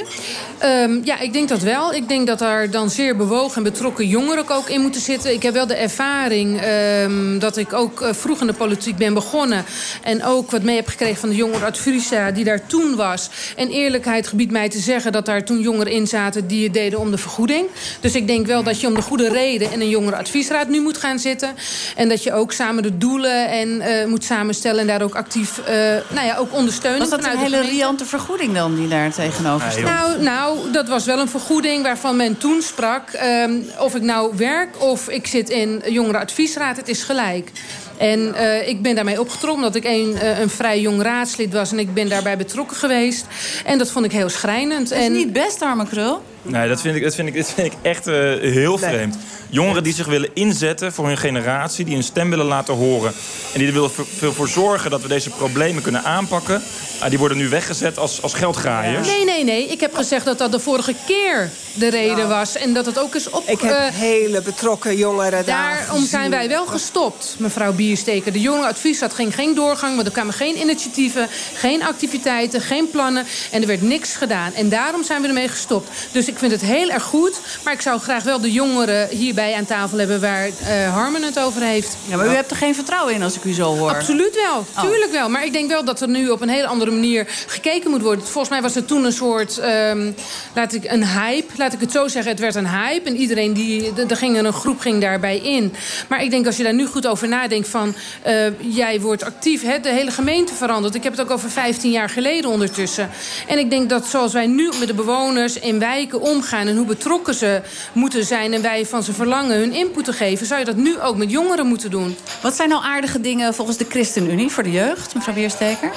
Ehm, ja, ik denk dat wel. Ik denk dat daar dan zeer bewogen en betrokken jongeren ook in moeten zitten. Ik heb wel de ervaring ehm, dat ik ook eh, vroeg in de politiek ben begonnen. En ook wat mee heb gekregen van de jongerenadviesraad die daar toen was. En eerlijkheid gebiedt mij te zeggen dat daar toen jongeren in zaten die het deden om de vergoeding. Dus ik denk wel dat je om de goede reden in een jongerenadviesraad nu moet gaan zitten. En dat je ook samen de doelen en, eh, moet samenstellen en daar ook actief eh, nou ja, ook ondersteunen. Was dat een hele riante vergoeding dan die daar tegenover staat? Nou, nou, dat was wel een vergoeding waarvan men toen sprak... ehm, of ik nou werk of ik zit in jongerenadviesraad, het is gelijk. En eh, ik ben daarmee opgetrokken omdat ik een, een vrij jong raadslid was... en ik ben daarbij betrokken geweest. En dat vond ik heel schrijnend. Dat is en... niet best, arme krul. Nee, dat vind ik, dat vind ik, dat vind ik echt eh, heel vreemd. Jongeren die zich willen inzetten voor hun generatie, die hun stem willen laten horen. En die er willen voor, voor zorgen dat we deze problemen kunnen aanpakken. ah, die worden nu weggezet als, als geldgraaiers. Nee, nee, nee. Ik heb gezegd dat dat de vorige keer de reden was. En dat het ook is op... Ik heb eh, hele betrokken jongeren daar Daarom zijn wij wel gestopt, mevrouw Biersteker. De jongerenadviesraad ging geen doorgang, want er kwamen geen initiatieven, geen activiteiten, geen plannen. En er werd niks gedaan. En daarom zijn we ermee gestopt. Dus ik vind het heel erg goed. Maar ik zou graag wel de jongeren hierbij aan tafel hebben waar Harmen het over heeft. Ja, maar u hebt er geen vertrouwen in als ik u zo hoor. Absoluut wel, tuurlijk wel. Maar ik denk wel dat er nu op een hele andere manier gekeken moet worden. Volgens mij was er toen een soort, ehm, laat ik, een hype. Laat ik het zo zeggen, het werd een hype. En iedereen, die, er ging een groep ging daarbij in. Maar ik denk als je daar nu goed over nadenkt van... eh, jij wordt actief, hè, de hele gemeente verandert. Ik heb het ook over 15 jaar geleden ondertussen. En ik denk dat zoals wij nu met de bewoners in wijken omgaan... en hoe betrokken ze moeten zijn en wij van ze verlangen hun input te geven... zou je dat nu ook met jongeren moeten doen. Wat zijn nou aardige dingen volgens de ChristenUnie voor de jeugd, mevrouw Weersteker?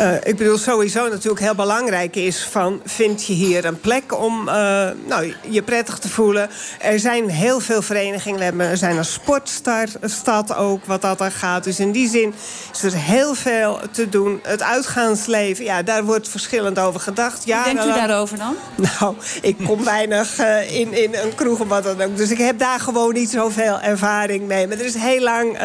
Uh, ik bedoel, sowieso natuurlijk heel belangrijk is van... vind je hier een plek om uh, nou, je prettig te voelen? Er zijn heel veel verenigingen. We hebben, er zijn een sportstad ook, wat dat er gaat. Dus in die zin is er heel veel te doen. Het uitgaansleven, ja, daar wordt verschillend over gedacht. Hoe denkt u daarover dan? Nou, ik kom weinig uh, in, in een kroeg of wat dan ook. Dus ik heb daar gewoon niet zoveel ervaring mee. Maar er is heel lang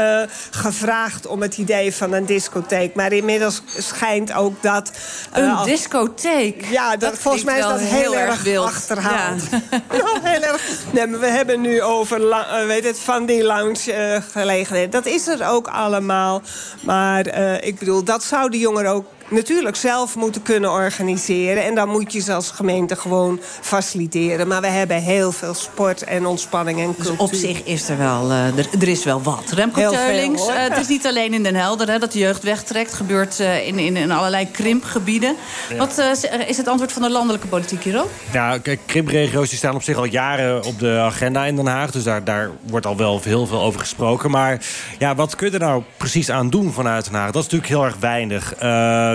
gevraagd om het idee van een discotheek. Maar inmiddels schijnt ook dat... Uh, een discotheek? Ja, dat, dat volgens mij is dat heel, heel erg wild. achterhaald. Ja. [laughs] nou, heel erg. Nee, maar we hebben nu over uh, weet het, van die lounge uh, gelegenheden. Dat is er ook allemaal. Maar ik bedoel, dat zou de jongeren ook natuurlijk zelf moeten kunnen organiseren. En dan moet je ze als gemeente gewoon faciliteren. Maar we hebben heel veel sport en ontspanning en cultuur. Dus op zich is er wel, uh, er, er, is wel wat. Remco Teulings, uh, het is niet alleen in Den Helder hè, dat de jeugd wegtrekt. Gebeurt uh, in, in, in, allerlei krimpgebieden. Ja. Wat is het antwoord van de landelijke politiek hierop? Ja, kijk, krimpregio's die staan op zich al jaren op de agenda in Den Haag. Dus daar, daar wordt al wel heel veel over gesproken. Maar ja, wat kun je er nou precies aan doen vanuit Den Haag? Dat is natuurlijk heel erg weinig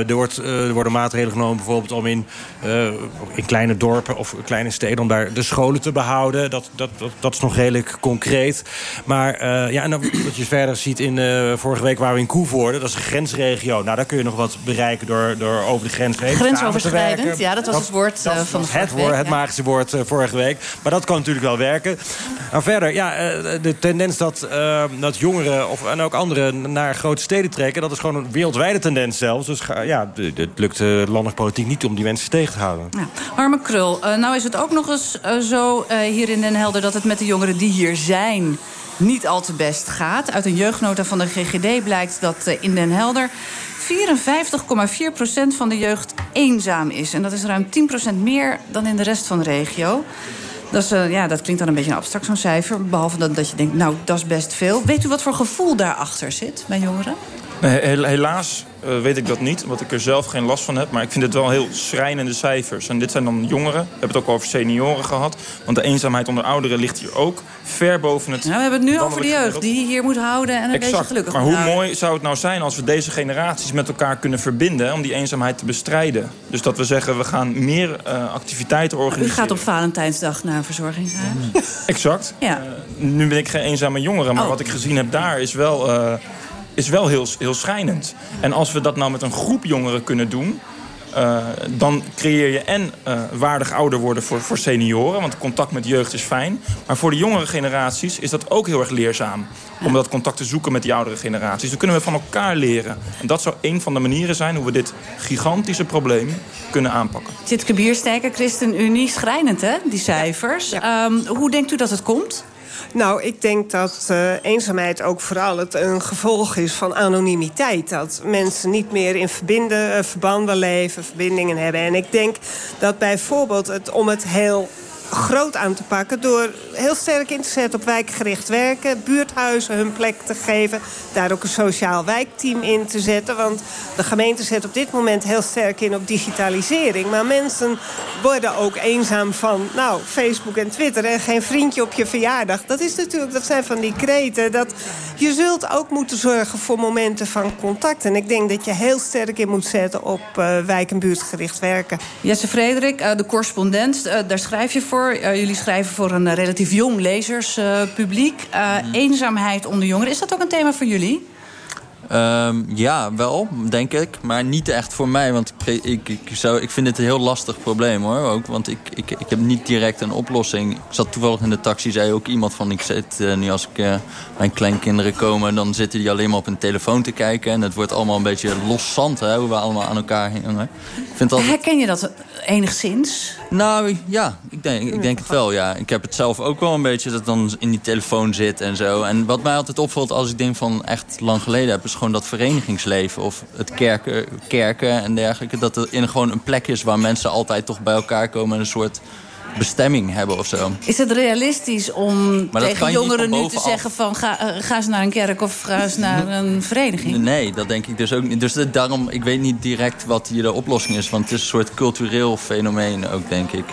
er, wordt, uh, er worden maatregelen genomen bijvoorbeeld om in, uh, in kleine dorpen of kleine steden... om daar de scholen te behouden. Dat, dat, dat, dat is nog redelijk concreet. Maar uh, ja, en dan, wat je verder ziet in vorige week waren we in Koevoorde. Dat is een grensregio. Nou, daar kun je nog wat bereiken door, door over de grens heen Grensoverschrijdend, ja, dat was dat, het woord van de het, woord, het magische woord vorige week. Maar dat kan natuurlijk wel werken. Maar verder, ja, de tendens dat, dat jongeren of, en ook anderen naar grote steden trekken... dat is gewoon een wereldwijde tendens zelfs. Dus ja, het lukt de landelijke politiek niet om die mensen tegen te houden. Ja. Harme Krul, uh, nou is het ook nog eens uh, zo hier in Den Helder... dat het met de jongeren die hier zijn niet al te best gaat. Uit een jeugdnota van de GGD blijkt dat in Den Helder... 54,4% van de jeugd eenzaam is. En dat is ruim 10% meer dan in de rest van de regio. Dat, is, ja, dat klinkt dan een beetje abstract, zo'n cijfer. Behalve dat, dat je denkt, nou, dat is best veel. Weet u wat voor gevoel daarachter zit bij jongeren? Helaas uh, weet ik dat niet, omdat ik er zelf geen last van heb. Maar ik vind het wel heel schrijnende cijfers. En dit zijn dan jongeren. We hebben het ook over senioren gehad. Want de eenzaamheid onder ouderen ligt hier ook ver boven het... Nou, we hebben het nu over de jeugd die hier moet houden en een exact. beetje gelukkig Maar hoe mooi zou het nou zijn als we deze generaties met elkaar kunnen verbinden... om die eenzaamheid te bestrijden. Dus dat we zeggen, we gaan meer uh, activiteiten organiseren. U gaat op Valentijnsdag naar een verzorgingshuis? Exact. Ja. Uh, nu ben ik geen eenzame jongere, maar oh. wat ik gezien heb daar is wel is wel heel, heel schrijnend. En als we dat nou met een groep jongeren kunnen doen... Uh, dan creëer je en uh, waardig ouder worden voor, voor senioren. Want contact met jeugd is fijn. Maar voor de jongere generaties is dat ook heel erg leerzaam. Om dat contact te zoeken met die oudere generaties. Dan kunnen we van elkaar leren. En dat zou een van de manieren zijn hoe we dit gigantische probleem kunnen aanpakken. Zit Bierstijker, ChristenUnie, schrijnend hè, die cijfers. Ja. Um, hoe denkt u dat het komt? Nou, ik denk dat uh, eenzaamheid ook vooral het een gevolg is van anonimiteit. Dat mensen niet meer in verbinden, uh, verbanden leven, verbindingen hebben. En ik denk dat bijvoorbeeld het, om het heel groot aan te pakken... door heel sterk in te zetten op wijkgericht werken... buurthuizen hun plek te geven... daar ook een sociaal wijkteam in te zetten. Want de gemeente zet op dit moment heel sterk in op digitalisering. Maar mensen worden ook eenzaam van nou, Facebook en Twitter... en geen vriendje op je verjaardag. Dat, is natuurlijk, dat zijn van die kreten. Dat je zult ook moeten zorgen voor momenten van contact. En ik denk dat je heel sterk in moet zetten op uh, wijk- en buurtgericht werken. Jesse Frederik, uh, de correspondent, uh, daar schrijf je voor... Uh, jullie schrijven voor een relatief jong lezerspubliek. Uh, mm. Eenzaamheid onder jongeren. Is dat ook een thema voor jullie? Um, ja, wel, denk ik. Maar niet echt voor mij. Want ik, ik, ik, zou, ik vind het een heel lastig probleem hoor. Ook, want ik, ik, ik heb niet direct een oplossing. Ik zat toevallig in de taxi, zei ook iemand van... ik zit uh, nu als ik, uh, mijn kleinkinderen komen... dan zitten die alleen maar op een telefoon te kijken. En het wordt allemaal een beetje loszand, hè, hoe we allemaal aan elkaar hangen. Ik vind. Herken je dat enigszins? Nou, ja, ik denk, ik denk het wel, ja. Ik heb het zelf ook wel een beetje dat dan in die telefoon zit en zo. En wat mij altijd opvalt als ik denk van echt lang geleden heb... is gewoon dat verenigingsleven of het kerken, kerken en dergelijke... dat er in gewoon een plek is waar mensen altijd toch bij elkaar komen... en een soort bestemming hebben of zo. Is het realistisch om tegen jongeren nu te zeggen van ga, uh, ga eens naar een kerk of ga eens naar een vereniging? Nee, dat denk ik dus ook niet. Dus daarom, ik weet niet direct wat hier de oplossing is. Want het is een soort cultureel fenomeen ook, denk ik.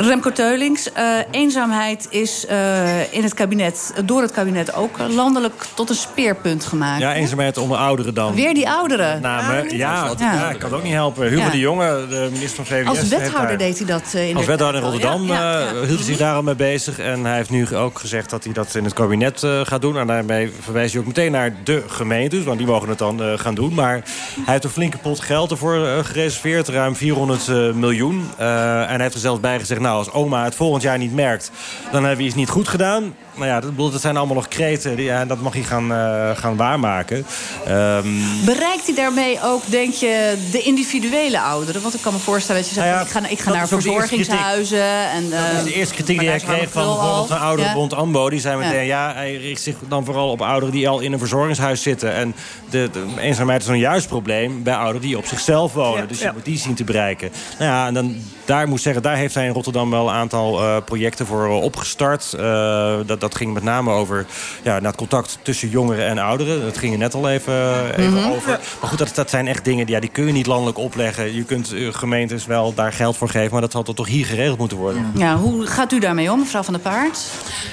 Remco Teulings, uh, eenzaamheid is uh, in het kabinet, door het kabinet ook landelijk tot een speerpunt gemaakt. Ja, eenzaamheid onder ouderen dan. Weer die ouderen. Namen, ja, ja, ja, kan ook niet helpen. Hugo ja. de Jonge, de minister van VWS... Als wethouder deed hij dat uh, in Als wethouder in Rotterdam hield hij zich daar al mee bezig. En hij heeft nu ook gezegd dat hij dat in het kabinet gaat doen. En daarmee verwijst hij ook meteen naar de gemeentes. Want die mogen het dan gaan doen. Maar hij heeft een flinke pot geld ervoor gereserveerd. Ruim 400 miljoen. en hij heeft er zelfs bij gezegd... Nou, als oma het volgend jaar niet merkt... dan hebben we iets niet goed gedaan. Nou ja, dat, dat zijn allemaal nog kreten. Die, ja, dat mag hij gaan, uh, gaan waarmaken. Um... Bereikt hij daarmee ook, denk je, de individuele ouderen? Want ik kan me voorstellen dat je zegt... Nou ja, ik ga, ik ga naar verzorgingshuizen. En, uh, dat is de eerste kritiek die hij kreeg van bijvoorbeeld een ouderenbond ja. AMBO. Die zei meteen, ja. ja. hij richt zich dan vooral op ouderen... die al in een verzorgingshuis zitten. En de, de eenzaamheid is een juist probleem bij ouderen die op zichzelf wonen. Dus je moet die zien te bereiken. Nou ja, en dan, daar moet zeggen, daar heeft hij in Rotterdam wel een aantal uh, projecten voor opgestart. dat, dat ging met name over ja, naar het contact tussen jongeren en ouderen. Dat ging er net al even, even mm -hmm. over. Maar goed, dat, dat zijn echt dingen die, ja, die kun je niet landelijk opleggen. Je kunt uh, gemeentes wel daar geld voor geven... maar dat zal toch hier geregeld moeten worden. Ja, hoe gaat u daarmee om, mevrouw Van der Paard?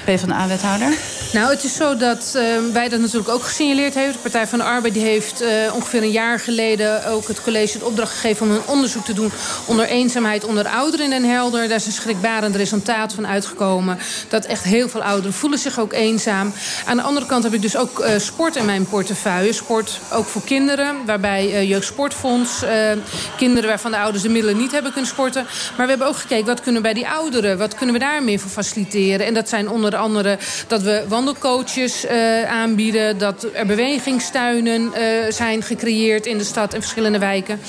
PvdA-wethouder? Nou, het is zo dat uh, wij dat natuurlijk ook gesignaleerd hebben. De Partij van de Arbeid die heeft uh, ongeveer een jaar geleden... ook het college de opdracht gegeven om een onderzoek te doen... onder eenzaamheid onder ouderen in Den Helder. Daar is een schrikbarend resultaat van uitgekomen. Dat echt heel veel ouderen voelen zich ook eenzaam. Aan de andere kant heb ik dus ook uh, sport in mijn portefeuille. Sport ook voor kinderen, waarbij uh, Jeugdsportfonds... Uh, kinderen waarvan de ouders de middelen niet hebben kunnen sporten. Maar we hebben ook gekeken, wat kunnen bij die ouderen... wat kunnen we daar meer voor faciliteren? En dat zijn onder andere dat we wandelcoaches aanbieden... dat er bewegingstuinen zijn gecreëerd in de stad en verschillende wijken.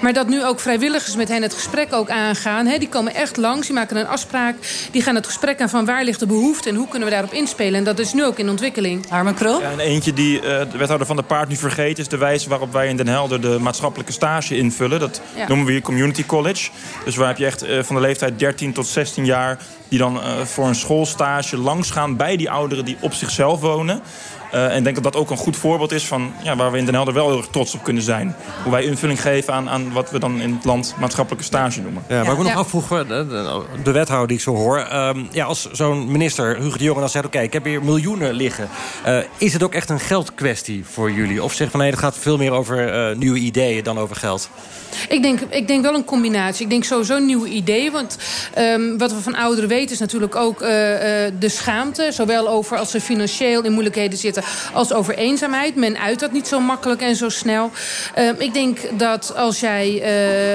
Maar dat nu ook vrijwilligers met hen het gesprek ook aangaan. Hè, die komen echt langs, die maken een afspraak. Die gaan het gesprek aan van waar ligt de behoefte... en hoe kunnen we daarop inspelen. En dat is nu ook in ontwikkeling. Arme Krul? Ja, en eentje die uh, de wethouder van de paard nu vergeet... is de wijze waarop wij in Den Helder de maatschappelijke stage invullen. Dat ja. noemen we hier Community College. Dus waar heb je echt uh, van de leeftijd 13 tot 16 jaar... die dan uh, voor een schoolstage langsgaan bij die ouderen die op zichzelf wonen. Uh, en ik denk dat dat ook een goed voorbeeld is van ja, waar we in Den Helder wel heel erg trots op kunnen zijn. Hoe wij invulling geven aan, aan wat we dan in het land maatschappelijke stage noemen. Ja, maar ik me nog afvroeg, de, de wethouder die ik zo hoor. Um, ja, als zo'n minister, Hugo de Jonge, dan zegt... oké, okay, ik heb hier miljoenen liggen. Uh, is het ook echt een geldkwestie voor jullie? Of zeg van nee, het gaat veel meer over uh, nieuwe ideeën dan over geld? Ik denk, ik denk wel een combinatie. Ik denk sowieso een nieuw idee. Want um, wat we van ouderen weten is natuurlijk ook uh, uh, de schaamte. Zowel over als ze financieel in moeilijkheden zitten... als over eenzaamheid. Men uit dat niet zo makkelijk en zo snel. Uh, ik denk dat als, jij,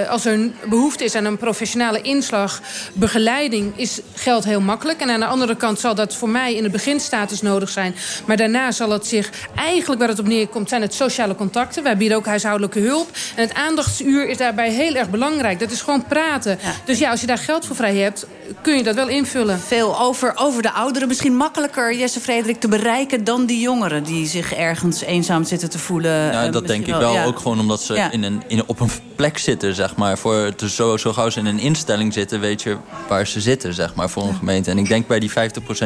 uh, als er een behoefte is aan een professionele inslag... begeleiding, is geld heel makkelijk. En aan de andere kant zal dat voor mij in het beginstatus nodig zijn. Maar daarna zal het zich... Eigenlijk waar het op neerkomt zijn het sociale contacten. Wij bieden ook huishoudelijke hulp. En het aandachtsuur is daarbij heel erg belangrijk. Dat is gewoon praten. Ja. Dus ja, als je daar geld voor vrij hebt, kun je dat wel invullen. Veel over, over de ouderen. Misschien makkelijker, Jesse Frederik, te bereiken dan die jongeren... die zich ergens eenzaam zitten te voelen. Ja, dat denk ik wel. Ja. Ook gewoon omdat ze ja. in een, in, op een plek zitten, zeg maar. Voor zo, zo gauw ze in een instelling zitten, weet je waar ze zitten, zeg maar, voor een gemeente. En ik denk bij die 50%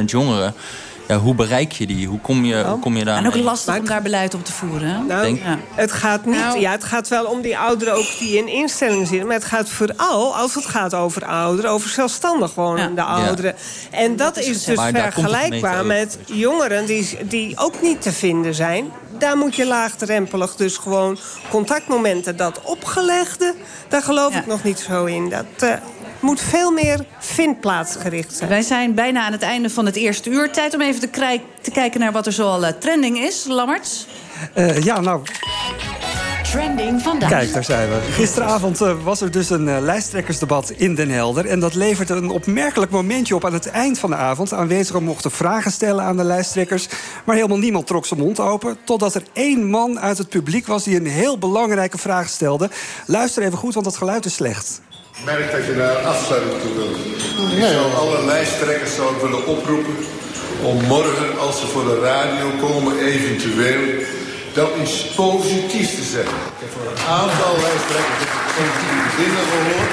jongeren ja, hoe bereik je die? Hoe kom je, hoe kom je daar? En ook lastig om daar beleid op te voeren. Nou, Denk, ja. Het gaat niet. Nou, ja, het gaat wel om die ouderen ook die in instellingen zitten. Maar het gaat vooral, als het gaat over ouderen, over zelfstandig wonende ja. ouderen. En dat, dat is, is dus vergelijkbaar met jongeren die, die ook niet te vinden zijn. Daar moet je laagdrempelig dus gewoon contactmomenten. Dat opgelegde, daar geloof ja. ik nog niet zo in. Dat, uh, moet veel meer vindplaatsgericht zijn. Wij zijn bijna aan het einde van het eerste uur. Tijd om even te, te kijken naar wat er zoal uh, trending is. Lammerts? Uh, ja, nou... Trending vandaag. Kijk, daar zijn we. Gisteravond uh, was er dus een uh, lijsttrekkersdebat in Den Helder. En dat leverde een opmerkelijk momentje op aan het eind van de avond. Aanwezigen mochten vragen stellen aan de lijsttrekkers. Maar helemaal niemand trok zijn mond open. Totdat er één man uit het publiek was die een heel belangrijke vraag stelde. Luister even goed, want het geluid is slecht. Ik merk dat je daar afsluiting toe wil. Ik zou alle lijsttrekkers zou ik willen oproepen om morgen, als ze voor de radio komen, eventueel dat iets positiefs te zeggen. Ik heb voor een aantal lijsttrekkers positieve dingen gehoord.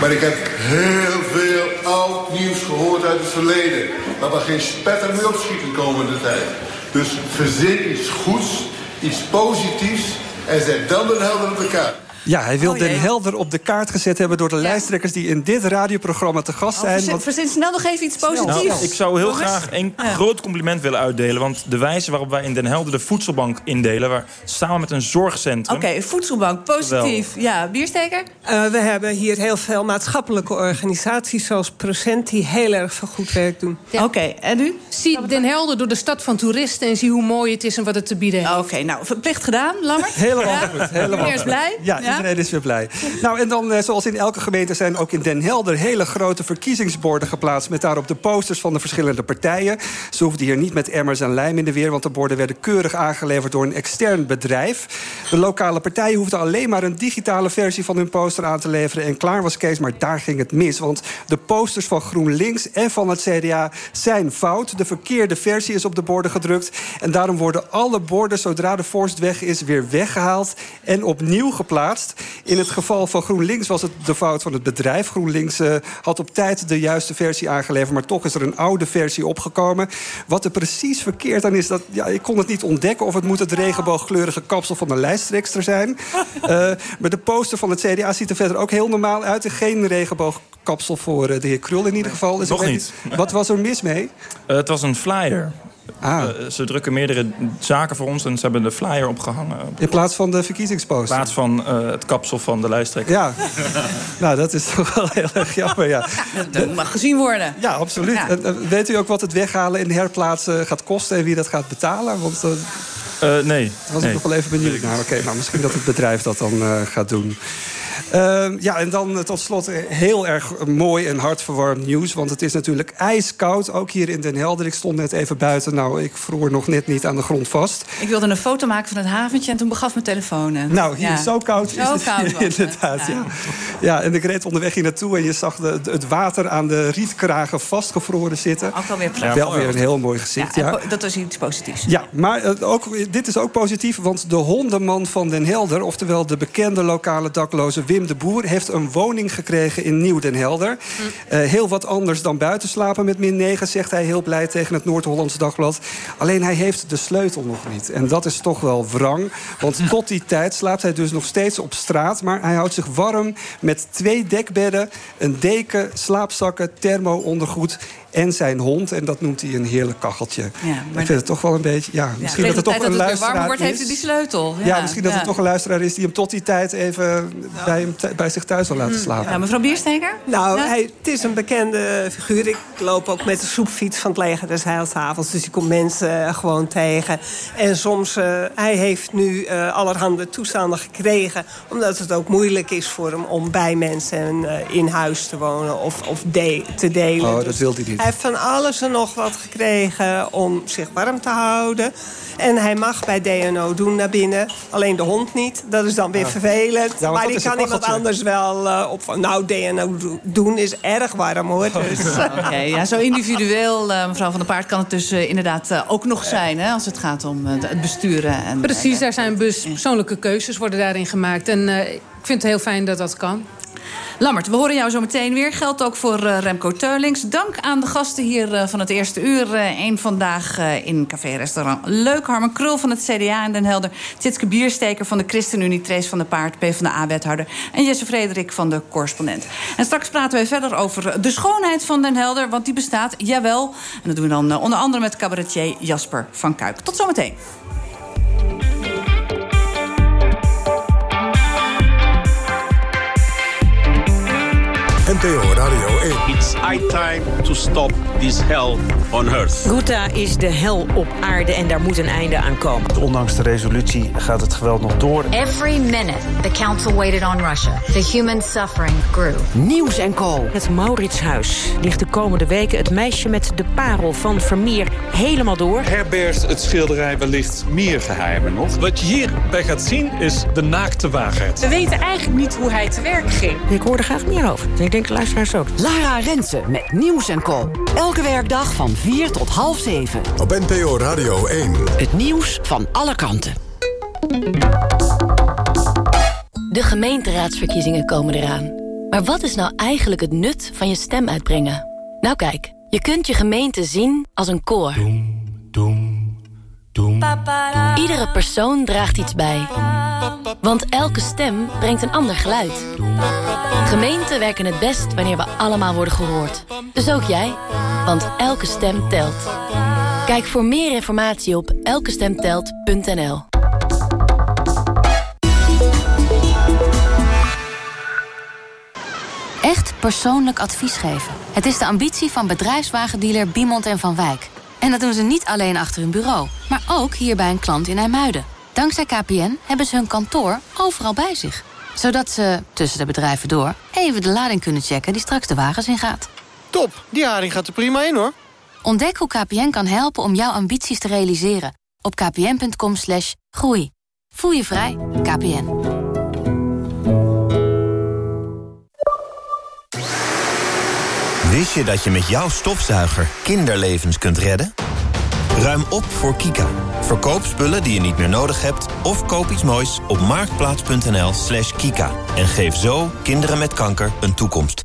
Maar ik heb heel veel oud nieuws gehoord uit het verleden. Waar we geen spetter mee opschieten de komende tijd. Dus verzin iets goeds, iets positiefs en zet dan de helder op de kaart. Ja, hij wil Oh. Den Helder op de kaart gezet hebben... door de lijsttrekkers die in dit radioprogramma te gast zijn. Verzin, want- verzin snel nog even iets positiefs. Nou, ik zou heel graag een groot compliment willen uitdelen. Want de wijze waarop wij in Den Helder de voedselbank indelen... Waar, samen met een zorgcentrum... Oké, voedselbank, positief. Ja, biersteker? Eh, we hebben hier heel veel maatschappelijke organisaties... zoals Procent, die heel erg veel goed werk doen. Oké, en u? Zie Den Helder door de stad van toeristen... en zie hoe mooi het is en wat het te bieden heeft. Oké, nou, verplicht gedaan, Lammert? Helemaal Ja? goed. Helemaal Meneer is goed. blij? Ja, iedereen is weer blij. Nou, en dan, eh, zoals in elke gemeente, zijn ook in Den Helder hele grote verkiezingsborden geplaatst. Met daarop de posters van de verschillende partijen. Ze hoefden hier niet met emmers en lijm in de weer, want de borden werden keurig aangeleverd door een extern bedrijf. De lokale partijen hoefden alleen maar een digitale versie van hun poster aan te leveren. En klaar was Kees, maar daar ging het mis. Want de posters van GroenLinks en van het CDA zijn fout. De verkeerde versie is op de borden gedrukt. En daarom worden alle borden, zodra de vorst weg is, weer weggehaald en opnieuw geplaatst. In het geval van GroenLinks was het de fout van het bedrijf. GroenLinks eh, had op tijd de juiste versie aangeleverd, maar toch is er een oude versie opgekomen. Wat er precies verkeerd aan is, dat, ja, ik kon het niet ontdekken of het moet het regenboogkleurige kapsel van de lijsttrekster zijn. [laughs] Eh, maar de poster van het CDA ziet er verder ook heel normaal uit. Geen regenboogkapsel voor eh, de heer Krul in ieder geval. Dus Nog niet. Wat was er mis mee? Het was een flyer. Ah. Eh, ze drukken meerdere zaken voor ons en ze hebben de flyer opgehangen. In plaats van de verkiezingsposter? In plaats van eh, het kapsel van de lijsttrekker. Ja, [laughs] nou dat is toch wel heel erg jammer, ja. Dat mag gezien worden. Ja, absoluut. Ja. En, eh, weet u ook wat het weghalen en herplaatsen gaat kosten... en wie dat gaat betalen? Want uh, Uh, nee. was nee. ik nog wel even benieuwd naar. Oké, nou, misschien dat het bedrijf dat dan uh, gaat doen. Uh, ja, en dan tot slot heel erg mooi en hartverwarmend nieuws. Want het is natuurlijk ijskoud, ook hier in Den Helder. Ik stond net even buiten. Nou, ik vroor nog net niet aan de grond vast. Ik wilde een foto maken van het haventje en toen begaf mijn telefoon. En... Nou, hier ja. zo koud zo is het koud hier, inderdaad. Ja. Ja. ja, en ik reed onderweg hier naartoe en je zag de, het water aan de rietkragen vastgevroren zitten. Ook alweer ja, Wel weer een heel mooi gezicht, ja. Dat was iets positiefs. Ja, maar uh, ook, dit is ook positief, want de hondenman van Den Helder... oftewel de bekende lokale dakloze Wim de Boer... heeft een woning gekregen in Nieuw-Den Helder. Mm. Uh, heel wat anders dan buiten slapen met min 9, zegt hij heel blij tegen het Noord-Hollandse Dagblad. Alleen hij heeft de sleutel nog niet. En dat is toch wel wrang. Want tot die tijd slaapt hij dus nog steeds op straat. Maar hij houdt zich warm met twee dekbedden, een deken, slaapzakken, thermo-ondergoed en zijn hond. En dat noemt hij een heerlijk kacheltje. Ja, maar ik vind het toch wel een beetje... Ja, misschien ja, dat het toch een het luisteraar warm wordt, is. heeft hij die sleutel. Ja, ja misschien dat het toch een luisteraar is... die hem tot die tijd even bij, hem bij zich thuis wil laten slapen. Ja, mevrouw Biersteker? Nou, hij, het is een bekende figuur. Ik loop ook met de soepfiets van het leger des Heilshavens. Dus ik kom mensen uh, gewoon tegen. En soms, uh, hij heeft nu uh, allerhande toestanden gekregen... omdat het ook moeilijk is voor hem om bij mensen in huis te wonen... of, of de, te delen. Oh, dat wil hij niet. Hij heeft van alles en nog wat gekregen om zich warm te houden. En hij mag bij DNO doen naar binnen. Alleen de hond niet. Dat is dan weer ja. vervelend. Ja, maar die kan iemand anders wel uh, op van... Nou, DNO doen is erg warm, hoor. Dus. [laughs] Oké, okay, ja, zo individueel, uh, mevrouw Van der Paard... kan het dus uh, inderdaad ook nog zijn, hè, als het gaat om het besturen. En, Precies, daar zijn persoonlijke keuzes worden daarin gemaakt. En ik vind het heel fijn dat dat kan. Lammert, we horen jou zo meteen weer. Geldt ook voor uh, Remco Teulings. Dank aan de gasten hier uh, van het eerste uur. Eén uh, vandaag in café-restaurant Leuk. Harmen Krul van het CDA in Den Helder. Tjitske Biersteker van de ChristenUnie. Trace van de Paard, PvdA-wethouder. En Jesse Frederik van de Correspondent. En straks praten we verder over de schoonheid van Den Helder. Want die bestaat, jawel. En dat doen we dan eh, onder andere met cabaretier Jasper van Kuik. Tot zometeen. NPO Radio 1. It's high time to stop this hell on earth. Ghouta is de hel op aarde en daar moet een einde aan komen. Ondanks de resolutie gaat het geweld nog door. Every minute the council waited on Russia, the human suffering grew. Nieuws en Co. Het Mauritshuis ligt de komende weken het meisje met de parel van Vermeer helemaal door. Herbergt het schilderij wellicht meer geheimen nog? Wat je hierbij gaat zien is de naakte waarheid. We weten eigenlijk niet hoe hij te werk ging. Ik hoor er graag meer over. Ik denk de luisteraars ook. Lara Rensen met Nieuws en Co. Elke werkdag van 4 tot half 7. Op NPO Radio 1. Het nieuws van alle kanten. De gemeenteraadsverkiezingen komen eraan. Maar wat is nou eigenlijk het nut van je stem uitbrengen? Nou kijk, je kunt je gemeente zien als een koor. Iedere persoon draagt iets bij. Want elke stem brengt een ander geluid. Gemeenten werken het best wanneer we allemaal worden gehoord. Dus ook jij, want elke stem telt. Kijk voor meer informatie op elkestemtelt.nl. Echt persoonlijk advies geven. Het is de ambitie van bedrijfswagendealer Biemond en Van Wijk. En dat doen ze niet alleen achter hun bureau, maar ook hier bij een klant in IJmuiden. Dankzij KPN hebben ze hun kantoor overal bij zich. Zodat ze, tussen de bedrijven door, even de lading kunnen checken die straks de wagens ingaat. Top, die haring gaat er prima in hoor. Ontdek hoe KPN kan helpen om jouw ambities te realiseren. Op kpn.com slash groei. Voel je vrij, KPN. Wist je dat je met jouw stofzuiger kinderlevens kunt redden? Ruim op voor Kika. Verkoop spullen die je niet meer nodig hebt... of koop iets moois op marktplaats.nl slash kika. En geef zo kinderen met kanker een toekomst.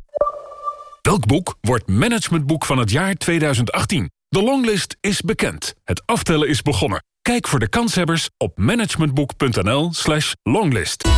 Welk boek wordt managementboek van het jaar 2018? De longlist is bekend. Het aftellen is begonnen. Kijk voor de kanshebbers op managementboek.nl slash longlist.